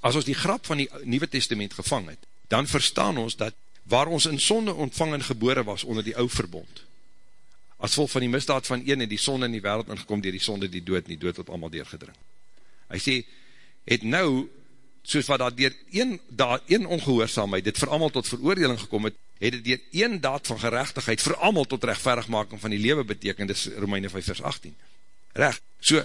As ons die grap van die Nieuwe Testament gevang het, dan verstaan ons dat waar ons in sonde ontvang en gebore was onder die ou verbond, as vol van die misdaad van een en die sonde in die wereld ingekom, dier die sonde die dood, die dood wat allemaal deurgedring. Hy sê, het nou, soos wat daar dier een, daar, een ongehoorzaamheid, dit vir allemaal tot veroordeling gekom het, het het dier een daad van gerechtigheid vir allemaal tot rechtverigmaking van die lewe beteken, dit is Romeine 5 vers 18. Recht, so,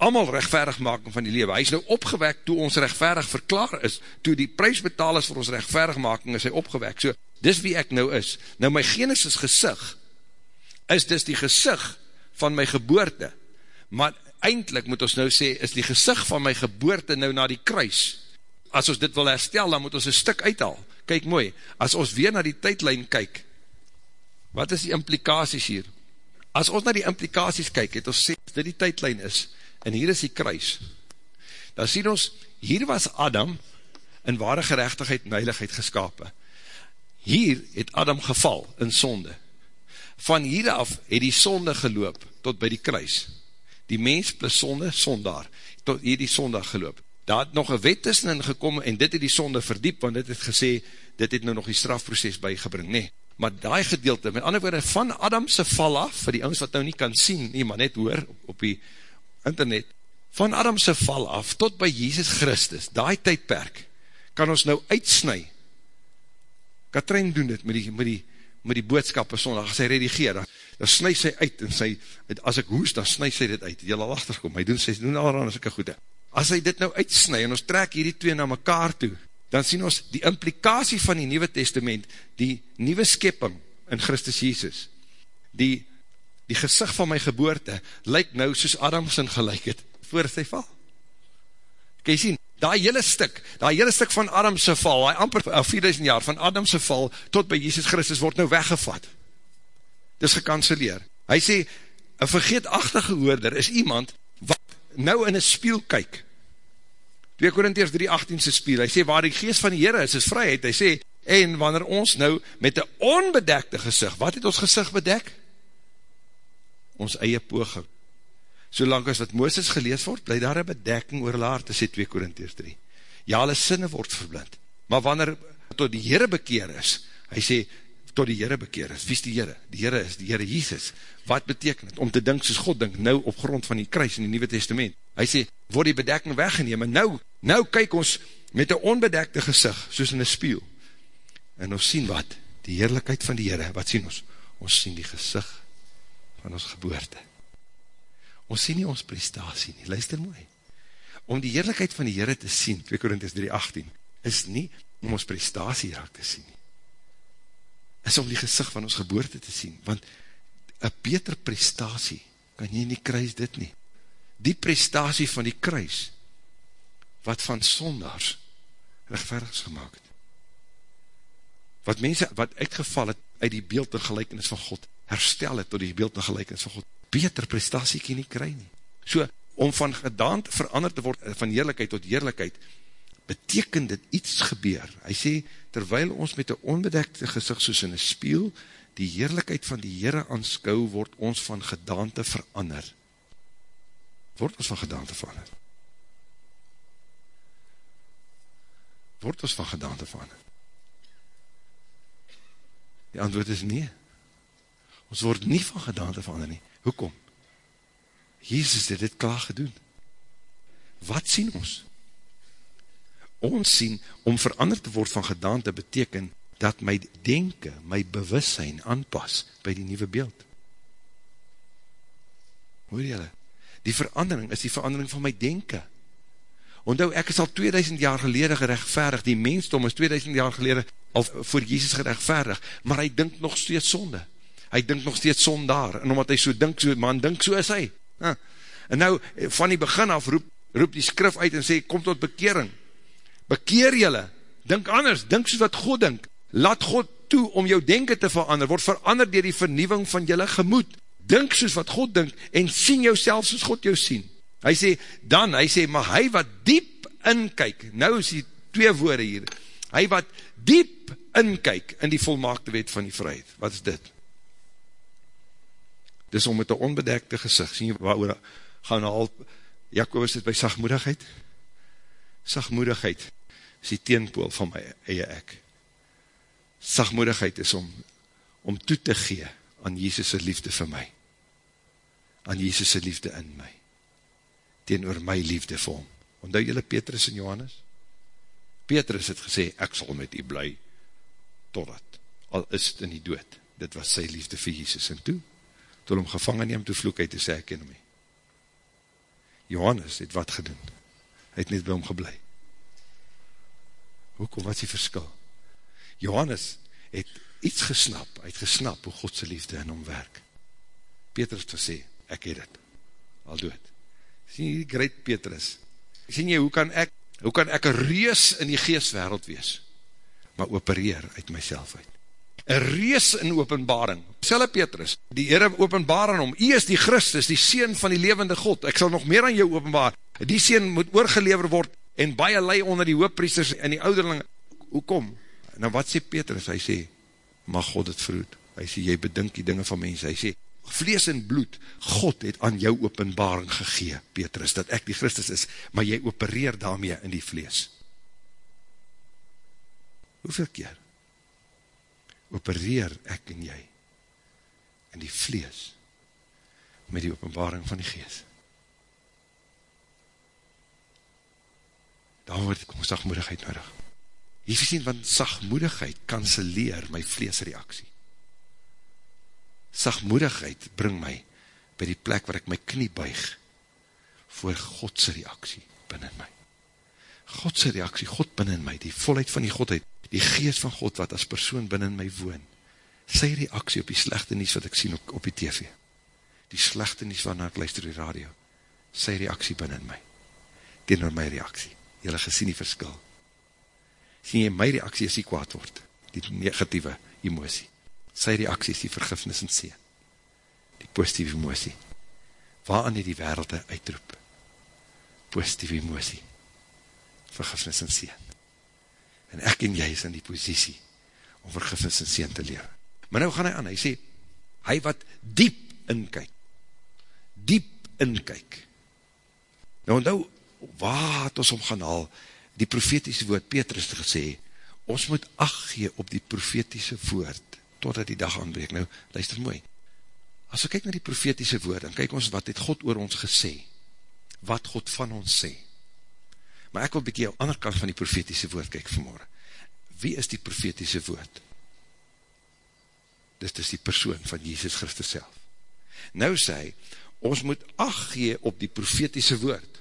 allemaal rechtverigmaking van die lewe, hy is nou opgewek toe ons rechtverig verklaar is, toe die prijs betaal is vir ons rechtverigmaking, is hy opgewek, so, dis wie ek nou is. Nou my genesis gezicht, is dis die gezicht van my geboorte, maar eindelijk moet ons nou sê, is die gezicht van my geboorte nou na die kruis, as ons dit wil herstel, dan moet ons een stuk uithaal, kyk mooi, as ons weer na die tydlijn kyk, wat is die implikaties hier? As ons na die implikaties kyk, het ons sê, dit die tydlijn is, en hier is die kruis, dan sien ons, hier was Adam, in ware gerechtigheid en heiligheid geskapen, hier het Adam geval, in sonde, van hier af het die sonde geloop, tot by die kruis, die mens plus sonde, sondaar, tot hier die sondag geloop, daar het nog een wet tussenin gekom, en dit het die sonde verdiep, want dit het gesê, dit het nou nog die strafproces bygebring, nee, maar die gedeelte, met ander woorde, van Adamse val af, vir die ons wat nou nie kan sien, nie, maar net hoor, op, op die internet, van Adamse val af, tot by Jesus Christus, die tydperk, kan ons nou uitsnui, Katrijn doen dit, met die, met die, met die boodskap sondag, as hy redigeer, dan, dan snui sy uit, en sy, as ek hoes, dan snui sy dit uit, jy al achterkom, hy doen, sy doen al aan, as ek goede, as hy dit nou uitsnui, en ons trek hierdie twee na mekaar toe, dan sien ons die implikatie van die Nieuwe Testament, die nieuwe skepping in Christus Jesus, die, die gezicht van my geboorte, lyk nou soos Adamson gelijk het, voor sy val. Kan jy sien, die hele stuk, die hele stuk van Adamse val, die amper 4000 jaar van Adamse val, tot by Jesus Christus word nou weggevat. Dis gekanceleer. Hy sê, een vergeetachtige hoorder is iemand, wat nou in een spiel kyk, 2 Korintiërs 3:18 se spiel. Hy sê waar die gees van die Here is, is vryheid. Hy sê en wanneer ons nou met 'n onbedekte gesig, wat het ons gesig bedek? Ons eie poging. Solank as wat Moses gelees word, bly daar 'n bedekking oor hulle harte, sê 2 Korintiërs 3. Ja, hulle sinne word verblind. Maar wanneer tot die Here bekeer is, hy sê tot die Heere bekeer is. Wie is die Heere? Die Heere is die Heere Jesus. Wat beteken het? Om te dink soos God dink, nou op grond van die kruis in die Nieuwe Testament. Hy sê, word die bedekking weggeneem, en nou, nou kyk ons met een onbedekte gezicht, soos in een spiel, en ons sien wat? Die heerlijkheid van die Heere, wat sien ons? Ons sien die gezicht van ons geboorte. Ons sien nie ons prestatie nie, luister mooi. Om die heerlijkheid van die Heere te sien, 2 Korinties 3, 18, is nie om ons prestatie raak te sien nie is om die gezicht van ons geboorte te sien, want een beter prestatie kan jy nie kruis dit nie. Die prestatie van die kruis, wat van sondags rechtverdigs gemaakt het. Wat mense, wat uitgeval het uit die beeld en gelijkenis van God, herstel het tot die beeld en gelijkenis van God, beter prestatie kan nie kry nie. So, om van gedaan te verander te word, van heerlijkheid tot heerlijkheid, beteken dit iets gebeur. Hy sê, terwyl ons met een onbedekte gezicht soos in een spiel, die heerlijkheid van die Heere aanskou, word ons van gedaante verander. Word ons van gedaante verander. Word ons van gedaante verander. Die antwoord is nee. Ons word nie van gedaante verander nie. Hoekom? Jezus het dit klaar gedoen. Wat sien ons? Ons sien, om veranderd te word van gedaante beteken, dat my denken, my bewussein aanpas by die nieuwe beeld. Hoor jylle? Die verandering is die verandering van my denken. Ondou, ek is al 2000 jaar gelede gerechtvaardig, die mensdom is 2000 jaar gelede al voor Jezus gerechtvaardig, maar hy dink nog steeds sonde. Hy dink nog steeds sondaar, en omdat hy so dink, so, man dink so is hy. Ha. En nou, van die begin af roep, roep die skrif uit en sê, kom tot bekering. Bekeer jylle, dink anders, dink soos wat God dink. Laat God toe om jou denken te verander, word verander dier die vernieuwing van jylle gemoed. Dink soos wat God dink, en sien jou soos God jou sien. Hy sê, dan, hy sê, maar hy wat diep inkyk, nou is die twee woorde hier, hy wat diep inkyk in die volmaakte wet van die vryheid. Wat is dit? Dis om met een onbedekte gezicht, sien jy waar oor gaan al, Jacobus het by sagmoedigheid? Sagmoedigheid is die teenpool van my eie ek. Sagmoedigheid is om, om toe te gee aan Jezus' liefde vir my. Aan Jezus' liefde in my. Teen oor my liefde vir hom. Ondou jylle Petrus en Johannes? Petrus het gesê, ek sal met u bly, totdat, al is het in die dood. Dit was sy liefde vir Jesus. En toe, toe hom gevangen neem, toe vloek hy te sê, ek ken hom nie. Johannes het wat gedoen? Hy het net by hom geblei. Hoekom, wat is die verskil? Johannes het iets gesnap, hy het gesnap hoe Godse liefde in hom werk. Petrus het gesê, ek het het, al dood. Sien jy die great Petrus? Sien jy, hoe kan ek, hoe kan ek een reus in die geestwereld wees, maar opereer uit myself uit? Een reus in openbaring, selle Petrus, die Heere openbaar aan hom, hy is die Christus, die Seen van die levende God, ek sal nog meer aan jou openbaar, die Seen moet oorgelever word, en baie lei onder die hooppriesters en die ouderling, hoe kom? Nou wat sê Petrus? Hy sê, mag God het vroed. Hy sê, jy bedink die dinge van mense. Hy sê, vlees en bloed, God het aan jou openbaring gegee, Petrus, dat ek die Christus is, maar jy opereer daarmee in die vlees. Hoeveel keer opereer ek en jy in die vlees met die openbaring van die geest? daar word kom sagmoedigheid nodig. Jy sien, want sagmoedigheid kanseleer my vleesreaksie. Sagmoedigheid bring my by die plek waar ek my knie buig voor Godse reaksie binnen my. Godse reaksie, God binnen my, die volheid van die Godheid, die geest van God wat as persoon binnen my woon, sy reaksie op die slechte nies wat ek sien op, op die tv, die slechte nies waarna ek luister die radio, sy reaksie binnen my, teenoor my reaksie jylle gesien die verskil. Sien jy, my reaksie is die kwaad word, die negatieve emosie. Sy reaksie is die vergifnis en seen. Die positieve emosie. Waaraan jy die wereld uitroep? Positieve emosie. Vergifnis en seen. En ek en jy is in die posiesie om vergifnis en seen te lewe. Maar nou gaan hy aan, hy sê, hy wat diep inkyk, diep inkyk. Nou, nou, waar het ons om gaan haal, die profetiese woord, Petrus het gesê, ons moet acht gee op die profetiese woord, totdat die dag aanbreek. Nou, luister mooi, as we kyk na die profetiese woord, dan kyk ons wat het God oor ons gesê, wat God van ons sê. Maar ek wil bykie aan ander kant van die profetiese woord kyk vanmorgen. Wie is die profetiese woord? Dit is die persoon van Jesus Christus self. Nou sê hy, ons moet acht gee op die profetiese woord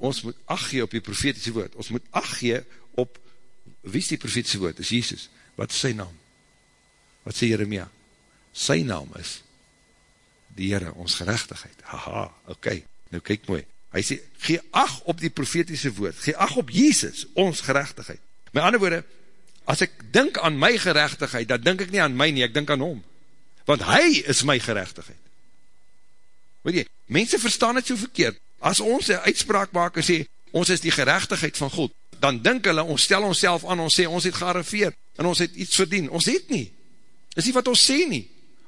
ons moet acht gee op die profetiese woord, ons moet acht gee op wie is die profetiese woord? Is Jesus. Wat is sy naam? Wat sê Jeremia? Sy naam is die Heere, ons gerechtigheid. Haha, ok, nou kyk mooi. Hy sê, gee ag op die profetiese woord, gee ag op Jesus, ons gerechtigheid. My ander woorde, as ek dink aan my gerechtigheid, dan dink ek nie aan my nie, ek dink aan hom. Want hy is my gerechtigheid. Weet jy, mense verstaan het so verkeerd. As ons een uitspraak maak en sê, ons is die gerechtigheid van God, dan dink hulle, ons stel ons aan, ons sê, ons het gearriveer, en ons het iets verdien. Ons het nie. Is nie wat ons sê nie.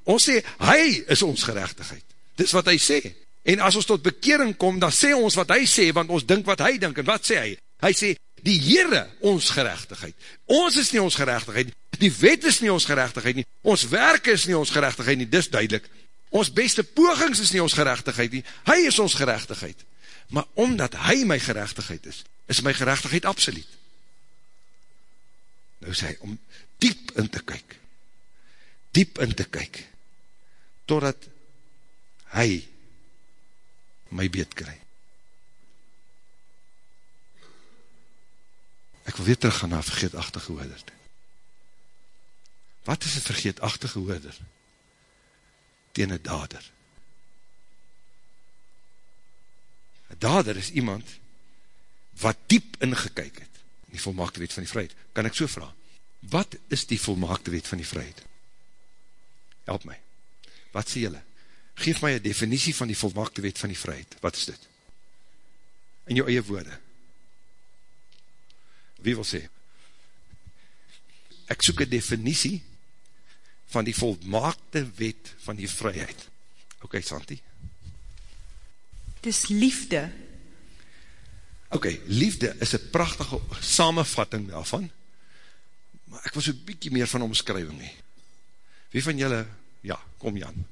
Ons sê, hy is ons gerechtigheid. Dis wat hy sê. En as ons tot bekering kom, dan sê ons wat hy sê, want ons dink wat hy dink. En wat sê hy? Hy sê, die Heere ons gerechtigheid. Ons is nie ons gerechtigheid. Die wet is nie ons gerechtigheid nie. Ons werk is nie ons gerechtigheid nie. Dis duidelik. Ons beste pogings is nie ons gerechtigheid nie. Hy is ons gerechtigheid. Maar omdat hy my gerechtigheid is, is my gerechtigheid absoluut. Nou sê hy, om diep in te kyk, diep in te kyk, totdat hy my beet kry. Ek wil weer terug gaan na vergeetachtige hoeder. Wat is een vergeetachtige hoeder? Tegen een dader. Een dader is iemand wat diep ingekyk het in die volmaakte wet van die vryheid. Kan ek so vraag? Wat is die volmaakte wet van die vryheid? Help my. Wat sê julle? Geef my een definitie van die volmaakte wet van die vryheid. Wat is dit? In jou eie woorde. Wie wil sê? Ek soek een definitie van die volmaakte wet van die vryheid. Ok, Santi? Dis liefde. Ok, liefde is een prachtige samenvatting daarvan, maar ek was een bykie meer van omskrywing nie. Wie van julle, ja, kom Jan,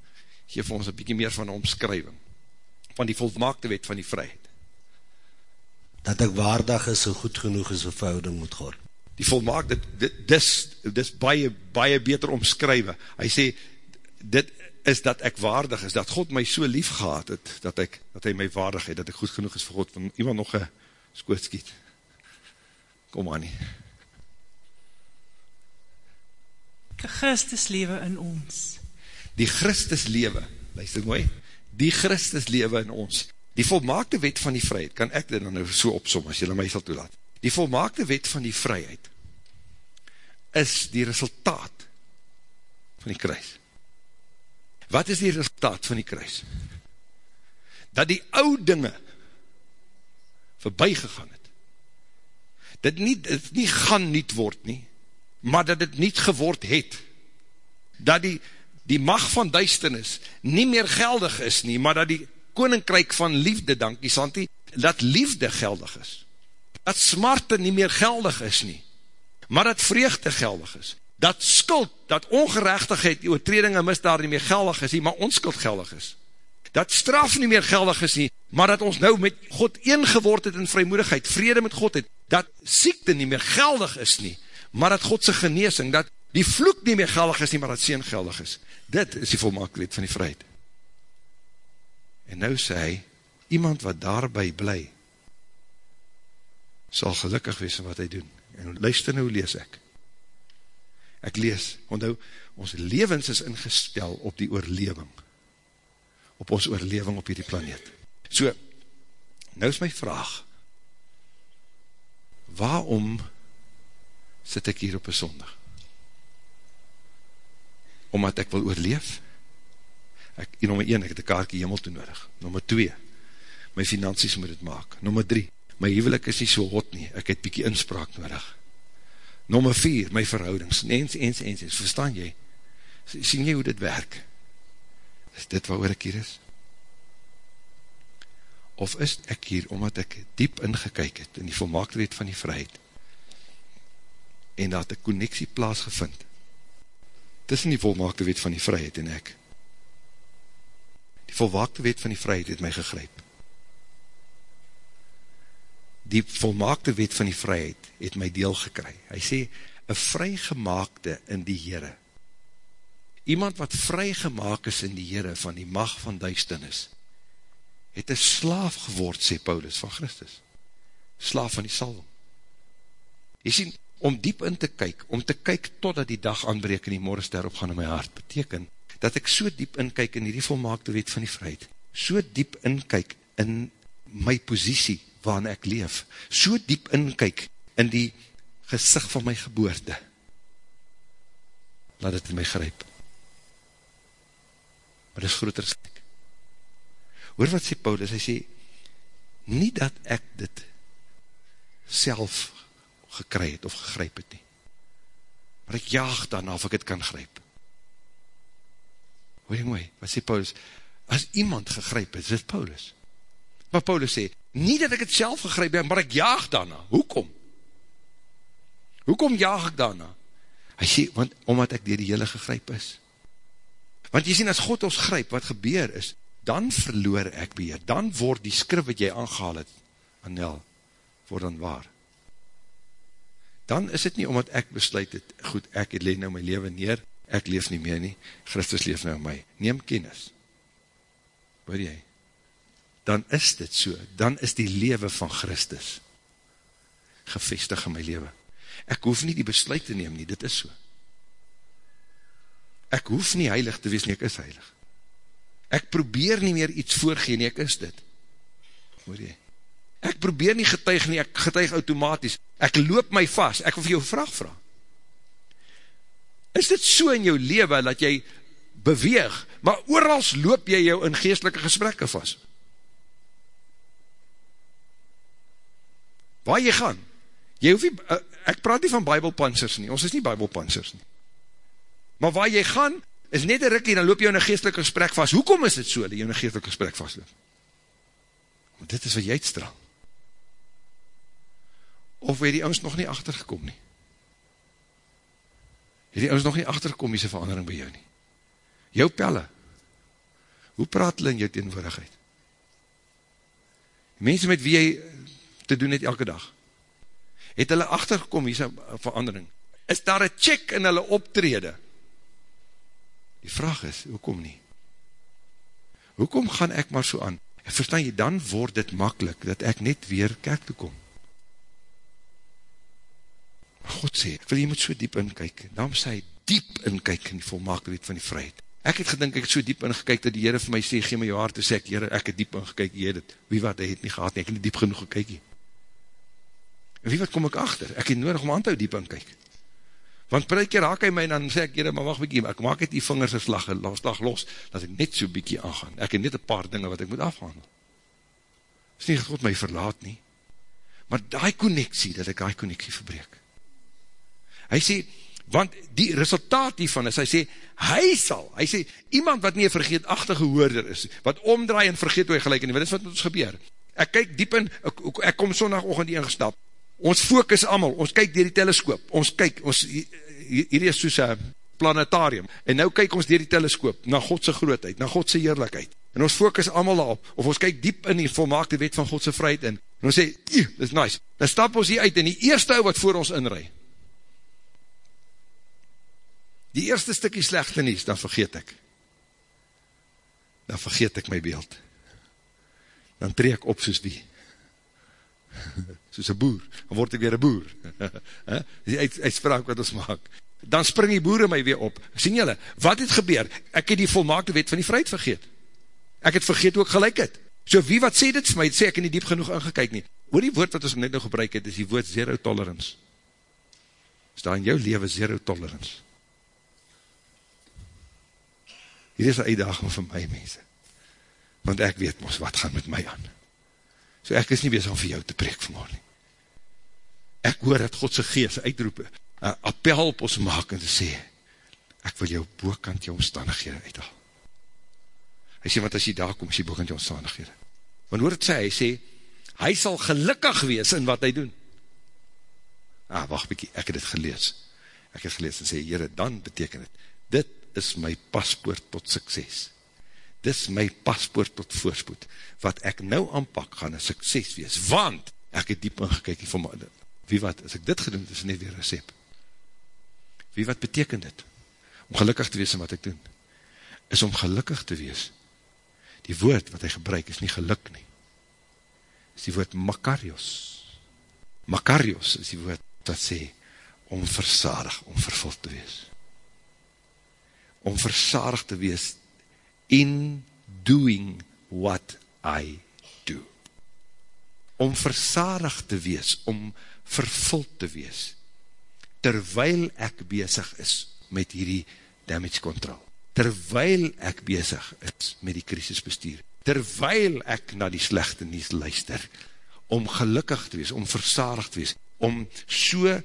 geef ons een bykie meer van omskrywing, van die volmaakte wet van die vryheid. Dat ek waardig is, so goed genoeg is, een verhouding moet God. Die volmaakte, dit, dis, dis baie, baie beter omskrywe. Hy sê, dit is dat ek waardig is, dat God my so lief gehad het, dat, ek, dat hy my waardig het, dat ek goed genoeg is vir God, van iemand nog een skoot skiet. Kom aan nie. Christus lewe in ons. Die Christus lewe, luister mooi, die Christus lewe in ons. Die volmaakte wet van die vryheid, kan ek dit dan nou so opsom, as jylle my sal toelaat. Die volmaakte wet van die vryheid, is die resultaat van die kruis. Wat is die resultaat van die kruis? Dat die oude dinge voorbij gegaan het. Dit nie, dit nie gaan niet word nie, maar dat het niet geword het. Dat die, die mag van duisternis nie meer geldig is nie, maar dat die koninkryk van liefde, dankie Santi, dat liefde geldig is. Dat smarte nie meer geldig is nie, maar dat vreugde geldig is. Dat skuld, dat ongerechtigheid, die oortreding en misdaad nie meer geldig is nie, maar onskuld geldig is. Dat straf nie meer geldig is nie, maar dat ons nou met God een geword het in vrymoedigheid, vrede met God het, dat siekte nie meer geldig is nie, maar dat Godse geneesing, dat die vloek nie meer geldig is nie, maar dat sien geldig is. Dit is die volmaakleed van die vryheid. En nou sê hy, iemand wat daarby bly, sal gelukkig wees in wat hy doen. En luister nou, lees ek. Ek lees, want nou, ons levens is ingestel op die oorleving. Op ons oorleving op hierdie planeet. So, nou is my vraag, waarom sit ek hier op een sondag? Omdat ek wil oorleef? Ek, nummer 1, ek het een kaartje hemel toe nodig. Nummer 2, my finansies moet het maak. Nummer 3, my huwelik is nie so hot nie, ek het bykie inspraak nodig. Nummer 4, my verhoudings, eens, eens, eens, eens, verstaan jy? Sien jy hoe dit werk? Is dit waar ek hier is? Of is ek hier, omdat ek diep ingekyk het, in die volmaakte wet van die vryheid, en dat ek connectie plaasgevind, tussen die volmaakte wet van die vryheid en ek. Die volmaakte wet van die vryheid het my gegryp. Die volmaakte wet van die vryheid het my deel gekry. Hy sê, een vrygemaakte in die Heere, iemand wat vrygemaak is in die Heere van die mag van duisternis, het een slaaf geword, sê Paulus van Christus. Slaaf van die salwing. Jy sien, om diep in te kyk, om te kyk totdat die dag aanbreek en die morgenster opgaan in my hart, beteken, dat ek so diep inkyk in die volmaakte wet van die vryheid, so diep inkyk in my positie waarin ek leef, so diep inkyk in die gezicht van my geboorte, laat het in my grijp. Maar dit is groter ek. Hoor wat sê Paulus, hy sê, nie dat ek dit self gekry het of gegryp het nie, maar ek jaag dan of ek het kan gryp. Hoor jy mooi, wat sê Paulus, as iemand gegryp het, is dit Paulus. Maar Paulus sê, nie dat ek het self gegryp ben, maar ek jaag daarna. Hoekom? Hoekom jaag ek daarna? Hy sê, want, omdat ek dier die hele gegryp is. Want jy sê, as God ons gryp, wat gebeur is, dan verloor ek beheer, dan word die skrif wat jy aangehaal het, Anel, word dan waar. Dan is het nie omdat ek besluit het, goed, ek het leef nou my leven neer, ek leef nie meer nie, Christus leef nou my. Neem kennis. Hoor jy? Dan is dit so, dan is die leven van Christus gevestig in my leven. Ek hoef nie die besluit te neem nie, dit is so. Ek hoef nie heilig te wees nie, ek is heilig. Ek probeer nie meer iets voorgeen nie, ek is dit. Hoor jy? Ek probeer nie getuig nie, ek getuig automatisch. Ek loop my vast, ek wil vir jou vraag vraag. Is dit so in jou leven, dat jy beweeg, maar oorals loop jy jou in geestelike gesprekke vast? Waar jy gaan? Jy hoef nie, eh, ek praat nie van bybelpansers nie, ons is nie bybelpansers nie. Maar waar jy gaan, is net een rikkie, dan loop jy in een geestelike gesprek vast. Hoekom is dit so, dat jy in een geestelike gesprek vastloop? Want dit is wat jy uitstraal. Of het die ons nog nie achtergekom nie? Het die ons nog nie achtergekom, die verandering by jou nie? Jou pelle, hoe praat hulle in jou teenwoordigheid? Mense met wie jy te doen het elke dag, het hulle achtergekom, die verandering? Is daar een check in hulle optrede? Die vraag is, hoekom nie? Hoekom gaan ek maar so aan? En verstaan jy, dan word dit makkelijk, dat ek net weer kerk toekom. Maar God sê, wil jy moet so diep inkyk, daarom sê hy, diep inkyk in die volmaakte wet van die vryheid. Ek het gedink, ek het so diep ingekyk, dat die Heere vir my sê, gee my jou hart te sê, ek, Heere, ek het diep ingekyk, jy het het, wie wat, hy het nie gehad nie, ek het nie diep genoeg gekyk nie. En wie wat kom ek achter? Ek het nodig om aan te hou diep inkyk. Want per keer raak hy my en dan sê ek, jyre, maar wacht bykie, ek maak het die vingers een slag, een slag los, dat ek net so bykie aangaan. Ek het net een paar dinge wat ek moet afhandel. Is nie God my verlaat nie. Maar die connectie, dat ek die connectie verbreek. Hy sê, want die resultaat hiervan is, hy sê, hy sal, hy sê, iemand wat nie een vergeetachtige hoorder is, wat omdraai en vergeet hoe hy gelijk, en wat is wat ons gebeur? Ek kyk diep in, ek, ek kom sondagochtend die ingestap, ons focus allemaal, ons kyk dier die teleskoop, ons kyk, ons, hier is soos een planetarium, en nou kyk ons dier die teleskoop, na Godse grootheid, na Godse heerlijkheid, en ons focus allemaal daarop, of ons kyk diep in die volmaakte wet van Godse vryheid in, en ons sê, dit is nice, dan stap ons hier uit, en die eerste ou wat voor ons inrui, die eerste stikkie slechte nies, dan vergeet ek, dan vergeet ek my beeld, dan tree ek op soos wie, soos een boer, dan word ek weer een boer, die uitspraak wat ons maak, dan spring die boere my weer op, sien julle, wat het gebeur, ek het die volmaakte wet van die vryheid vergeet, ek het vergeet hoe ek gelijk het, so wie wat sê dit vir my, het sê ek nie diep genoeg ingekyk nie, oor die woord wat ons net nou gebruik het, is die woord zero tolerance, is daar in jou leven zero tolerance, hier is een uitdaging vir my mense, want ek weet mos wat gaan met my aan, So ek is nie bezig om vir jou te preek vanmorgen nie. Ek hoor dat Godse geest uitroep, een appel op ons maak en te sê, ek wil jou boekant jou omstandighede uithaal. Hy sê, want as jy daar kom, is jy boekant jou omstandighede. Want hoor het sê, hy sê, hy sal gelukkig wees in wat hy doen. Ah, wacht bykie, ek het het gelees. Ek het gelees en sê, jyre, dan beteken het, dit is my paspoort tot sukses. Dis my paspoort tot voorspoed, wat ek nou aanpak, gaan een sukses wees, want, ek het diep ingekyk, van my, wie wat, as ek dit gedoen, is net weer recept. Wie wat beteken dit? Om gelukkig te wees in wat ek doen, is om gelukkig te wees, die woord wat hy gebruik, is nie geluk nie, is die woord makarios, makarios is die woord wat sê, om versadig, om vervuld te wees. Om versadig te wees in doing what I do. Om versadig te wees, om vervuld te wees, terwyl ek bezig is met hierdie damage control, terwyl ek bezig is met die krisisbestuur, terwyl ek na die slechte nies luister, om gelukkig te wees, om versadig te wees, om so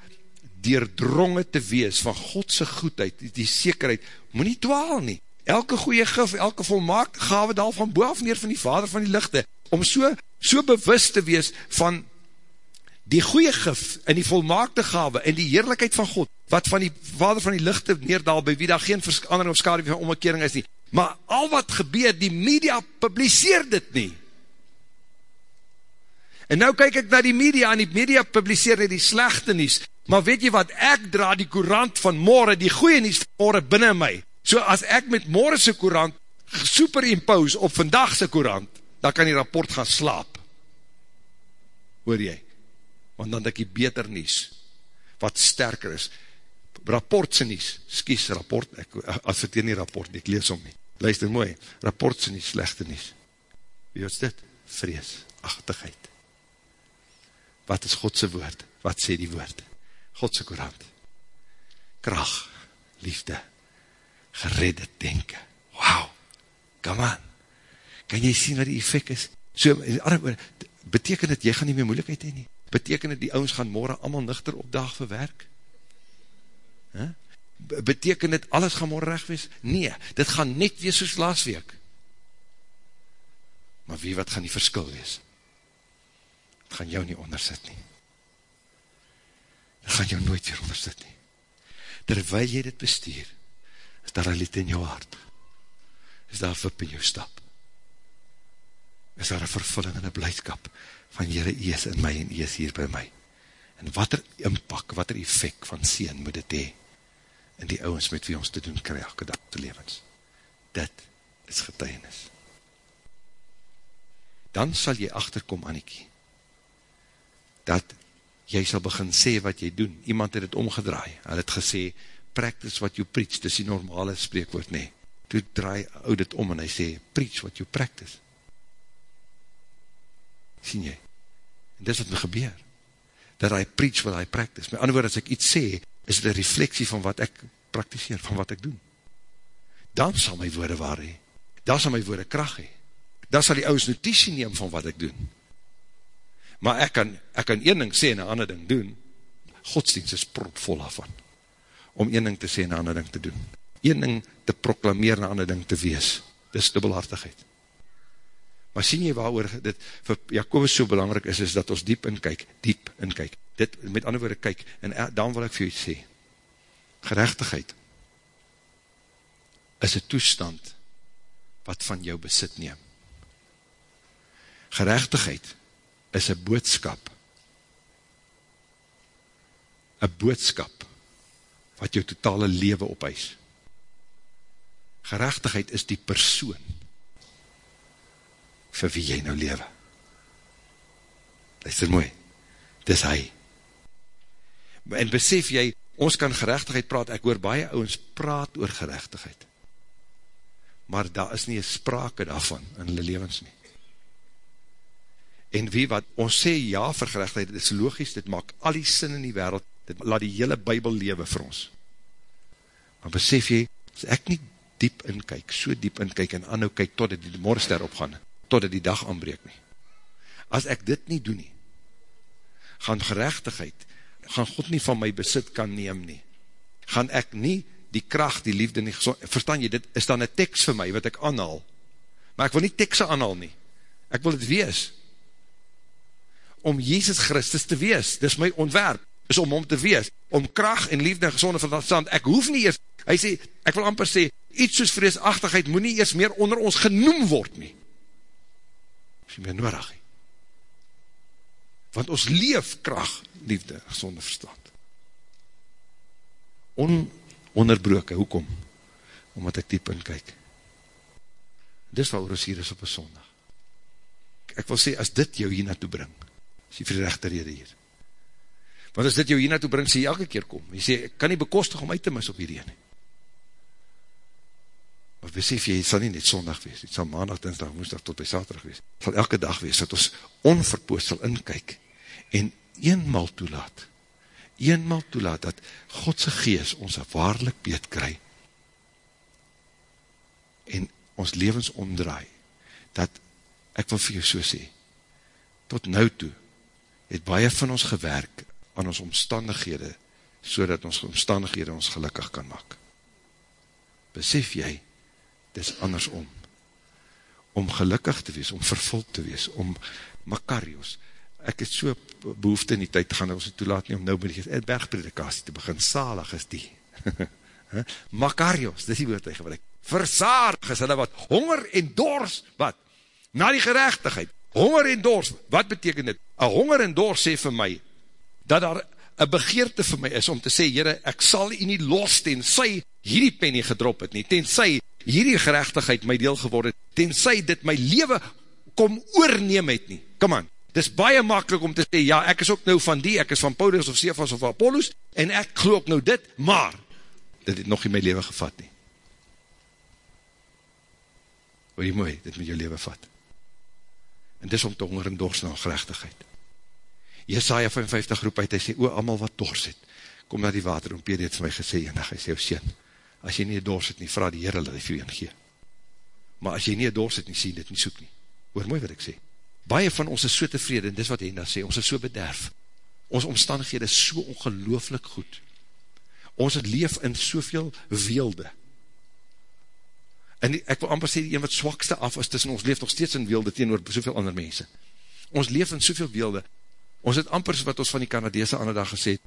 deurdrongen te wees van Godse goedheid, die, sekerheid, moet nie dwaal nie, elke goeie gif, elke volmaak, gave dal van boaf neer van die vader van die lichte, om so, so bewust te wees van die goeie gif en die volmaakte gave en die heerlijkheid van God, wat van die vader van die lichte neerdal, by wie daar geen verandering of skade van omkering is nie, maar al wat gebeur, die media publiseer dit nie. En nou kyk ek na die media, en die media publiseer die slechte nies, maar weet jy wat, ek dra die courant van morgen, die goeie nies van morgen binnen my, so as ek met morgense courant superimpose op vandagse courant, dan kan die rapport gaan slaap. Hoor jy? Want dan ek die beter nies, wat sterker is. Rapportse nies, skies rapport, ek adverteer nie rapport nie, ek lees om nie. Luister mooi, rapportse nies, slechte nies. Wie is dit? Vrees, achtigheid. Wat is Godse woord? Wat sê die woord? Godse courant. Kracht, liefde, geredde denken. Wauw, come on. Kan jy sien wat die effect is? So, in andere woorde, beteken het, jy gaan nie meer moeilijkheid heen nie? Beteken het, die ouwens gaan morgen allemaal nuchter op dag vir werk? Huh? Beteken het, alles gaan morgen recht wees? Nee, dit gaan net wees soos laas week. Maar wie wat gaan die verskil wees? Het gaan jou nie onderzit nie. Gaan jou nooit weer onderzit nie. Terwijl jy dit bestuur, is daar een lied in jou hart, is daar een vip in jou stap, is daar een vervulling en een blijdskap, van Jere, jy is in my en jy is hier by my, en wat er inpak, wat er effect van sien moet het hee, in die ouwens met wie ons te doen krijg, elke dag te levens, dit is getuienis. Dan sal jy achterkom, Annikie, dat jy sal begin sê wat jy doen, iemand het het omgedraai, hy het gesê, practice what you preach, dis die normale spreekwoord, nee. Toe draai ou dit om en hy sê, preach what you practice. Sien jy? En dis wat my gebeur. Dat hy preach what I practice. My ander woord, as ek iets sê, is dit een refleksie van wat ek praktiseer, van wat ek doen. Dan sal my woorde waar hee. Dan sal my woorde kracht hee. Dan sal die ouds notitie neem van wat ek doen. Maar ek kan, ek kan een ding sê en een ander ding doen. Godsdienst is propvol daarvan om een ding te sê en een ander ding te doen. Een ding te proklameer en een ander ding te wees. Dit is dubbelhartigheid. Maar sien jy waar dit vir Jacobus so belangrijk is, is dat ons diep in kyk, diep in kyk. Dit, met ander woorde, kyk, en dan wil ek vir jy sê, gerechtigheid is een toestand wat van jou besit neem. Gerechtigheid is een boodskap, een boodskap, wat jou totale lewe opeis. Gerechtigheid is die persoon vir wie jy nou lewe. Luister mooi, dis hy. En besef jy, ons kan gerechtigheid praat, ek hoor baie ouwens praat oor gerechtigheid. Maar daar is nie een sprake daarvan in hulle levens nie. En wie wat, ons sê ja vir gerechtigheid, dit is logisch, dit maak al die sin in die wereld, dit laat die hele bybel lewe vir ons. Maar besef jy, as ek nie diep inkyk, so diep inkyk en anhou kyk totdat die morgenster opgaan, totdat die dag aanbreek nie. As ek dit nie doen nie, gaan gerechtigheid, gaan God nie van my besit kan neem nie. Gaan ek nie die kracht, die liefde nie, verstaan jy, dit is dan een tekst vir my wat ek aanhaal. Maar ek wil nie tekste aanhaal nie. Ek wil het wees. Om Jezus Christus te wees. Dis my ontwerp is om om te wees, om kracht en liefde en gezonde verstand, ek hoef nie eers, hy sê, ek wil amper sê, iets soos vreesachtigheid moet nie eers meer onder ons genoem word nie. Is nie meer nodig nie. Want ons leef kracht, liefde, gezonde verstand. Ononderbroke, hoekom? Omdat ek diep in kyk. Dis wat ons hier is op een sondag. Ek wil sê, as dit jou hier naartoe bring, is die vreerechte rede hier Want as dit jou hier naartoe bring, sê jy elke keer kom. Jy sê, ek kan nie bekostig om uit te mis op hierdie ene. Maar besef jy, het sal nie net sondag wees, het sal maandag, dinsdag, woensdag tot by saterdag wees. Het sal elke dag wees, dat ons onverpoos sal inkyk en eenmaal toelaat, eenmaal toelaat dat Godse gees ons waarlik beet kry en ons levens omdraai, dat, ek wil vir jou so sê, tot nou toe, het baie van ons gewerk aan ons omstandighede, so dat ons omstandighede ons gelukkig kan maak. Besef jy, dis andersom. Om gelukkig te wees, om vervuld te wees, om Makarios, ek het so behoefte in die tyd gaan, ons het toelaat nie om nou by die bergpredikasie te begin, salig is die. Makarios, dis die woord hy gebruik. Versaardig is hulle wat, honger en dors, wat? Na die gerechtigheid, honger en dors, wat beteken dit? A honger en dors sê vir my, dat daar een begeerte vir my is, om te sê, jyre, ek sal jy nie los, ten sy hierdie penny gedrop het nie, ten sy hierdie gerechtigheid my deel geworden het, tenzij dit my leven kom oorneem het nie. Come on, dit is baie makkelijk om te sê, ja, ek is ook nou van die, ek is van Paulus of Cephas of Apollos, en ek geloof ook nou dit, maar, dit het nog in my leven gevat nie. Hoor jy mooi, dit met jou leven vat. En dis om te honger en dors na gerechtigheid. Jesaja 55 roep uit, hy sê, o, allemaal wat dors het, kom na die water, en Peer het vir my gesê, en hy sê, o, sien, as jy nie een dors het nie, vraag die Heere dat hy vir jou gee. Maar as jy nie een dors het nie, sê dit nie soek nie. Hoor mooi wat ek sê. Baie van ons is so tevrede, en dis wat nou sê, ons is so bederf. Ons omstandighede is so ongelooflik goed. Ons het leef in soveel weelde. En ek wil amper sê, die een wat swakste af is tussen ons leef nog steeds in weelde teenoor soveel ander mense. Ons leef in soveel weelde. Ons het amper wat ons van die Canadeese ander dag gesê,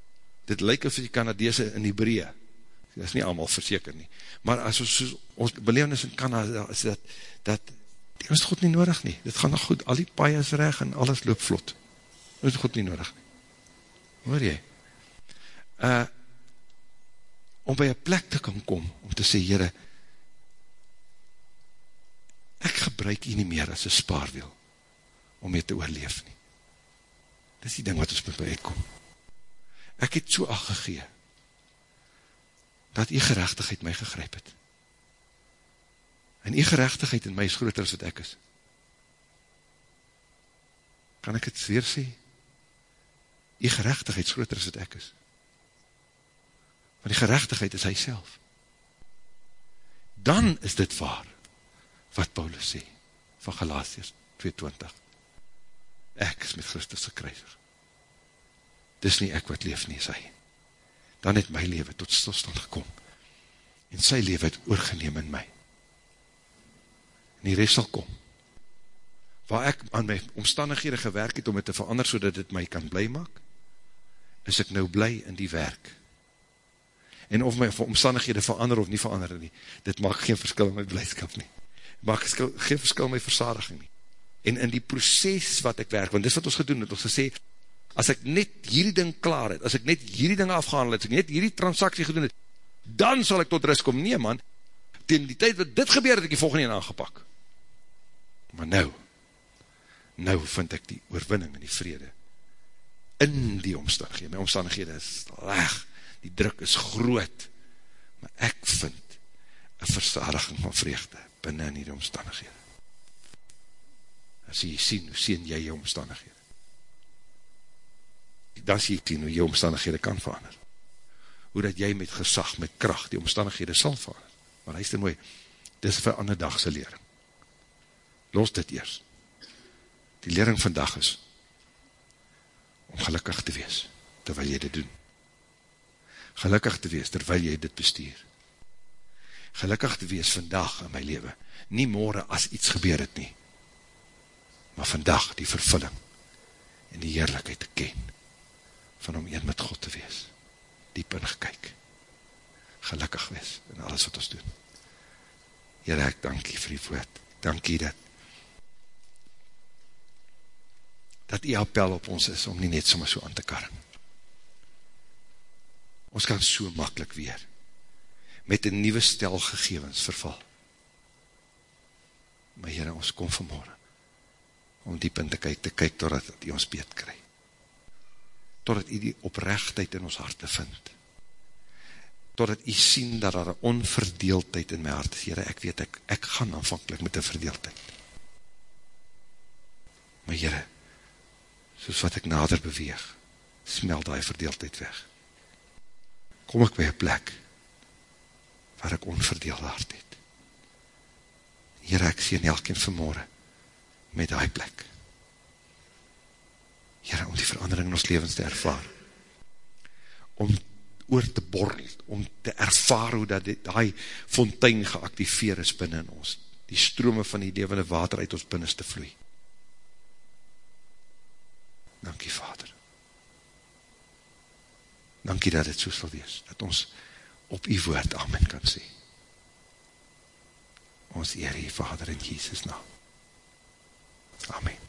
dit lyk of die Canadeese in die breë, dit is nie allemaal verseker nie, maar as ons, ons belevenis in Canada is dat, dat die is God nie nodig nie, dit gaan nog goed, al die paai is reg en alles loop vlot, is God nie nodig nie, hoor jy, uh, om by een plek te kan kom, om te sê, Heere, ek gebruik jy nie meer as een spaarwiel, om jy te oorleef nie, dit is die ding wat ons my uitkom, ek het so aangegeen, dat die gerechtigheid my gegryp het. En die gerechtigheid in my is groter as wat ek is. Kan ek het weer sê? Die gerechtigheid is groter as wat ek is. Want die gerechtigheid is hy self. Dan is dit waar, wat Paulus sê, van Galatius 2.20. Ek is met Christus gekruisig. Dis nie ek wat leef nie, is hy dan het my leven tot stilstand gekom, en sy leven het oorgeneem in my. En die rest sal kom, waar ek aan my omstandighede gewerk het om het te verander, so dat het my kan bly maak, is ek nou bly in die werk. En of my omstandighede verander of nie verander nie, dit maak geen verskil in my blijdskap nie. Maak geen verskil my versadiging nie. En in die proces wat ek werk, want dis wat ons gedoen het, ons gesê, as ek net hierdie ding klaar het, as ek net hierdie ding afgehandel het, as ek net hierdie transaksie gedoen het, dan sal ek tot rust kom. Nee man, ten die tyd wat dit gebeur, het ek die volgende een aangepak. Maar nou, nou vind ek die oorwinning en die vrede in die omstandighede. My omstandighede is leg, die druk is groot, maar ek vind een versadiging van vreugde binnen in die omstandighede. As jy sien, hoe sien jy jy omstandighede? dan sê ek hoe jy omstandighede kan verander. Hoe dat jy met gesag, met kracht, die omstandighede sal verander. Maar luister mooi, dit is vir ander dagse lering. Los dit eers. Die lering vandag is, om gelukkig te wees, terwyl jy dit doen. Gelukkig te wees, terwyl jy dit bestuur. Gelukkig te wees vandag in my leven, nie morgen as iets gebeur het nie, maar vandag die vervulling en die heerlijkheid te ken van om een met God te wees, diep in gekyk, gelukkig wees in alles wat ons doen. Heere, ek dank jy vir die woord, dank jy dat, dat die appel op ons is om nie net soms so aan te karren. Ons kan so makkelijk weer, met een nieuwe stel gegevens verval. Maar Heere, ons kom vanmorgen, om diep in te kyk, te kyk totdat die ons beet krijg totdat u die oprechtheid in ons harte vind, totdat u sien dat daar een onverdeeldheid in my hart is, Heere, ek weet, ek, ek gaan aanvankelijk met een verdeeldheid, maar Heere, soos wat ek nader beweeg, smel die verdeeldheid weg, kom ek by een plek, waar ek onverdeelde hart het, Heere, ek sien elkeen vanmorgen, met die plek, Heere, om die verandering in ons levens te ervaar, om oor te borrel, om te ervaar hoe dat die, die fontein geactiveer is binnen ons, die strome van die levende water uit ons binnenste vloei. Dankie Vader. Dankie dat het so sal wees, dat ons op die woord Amen kan sê. Ons eer die Vader in Jesus naam. Amen.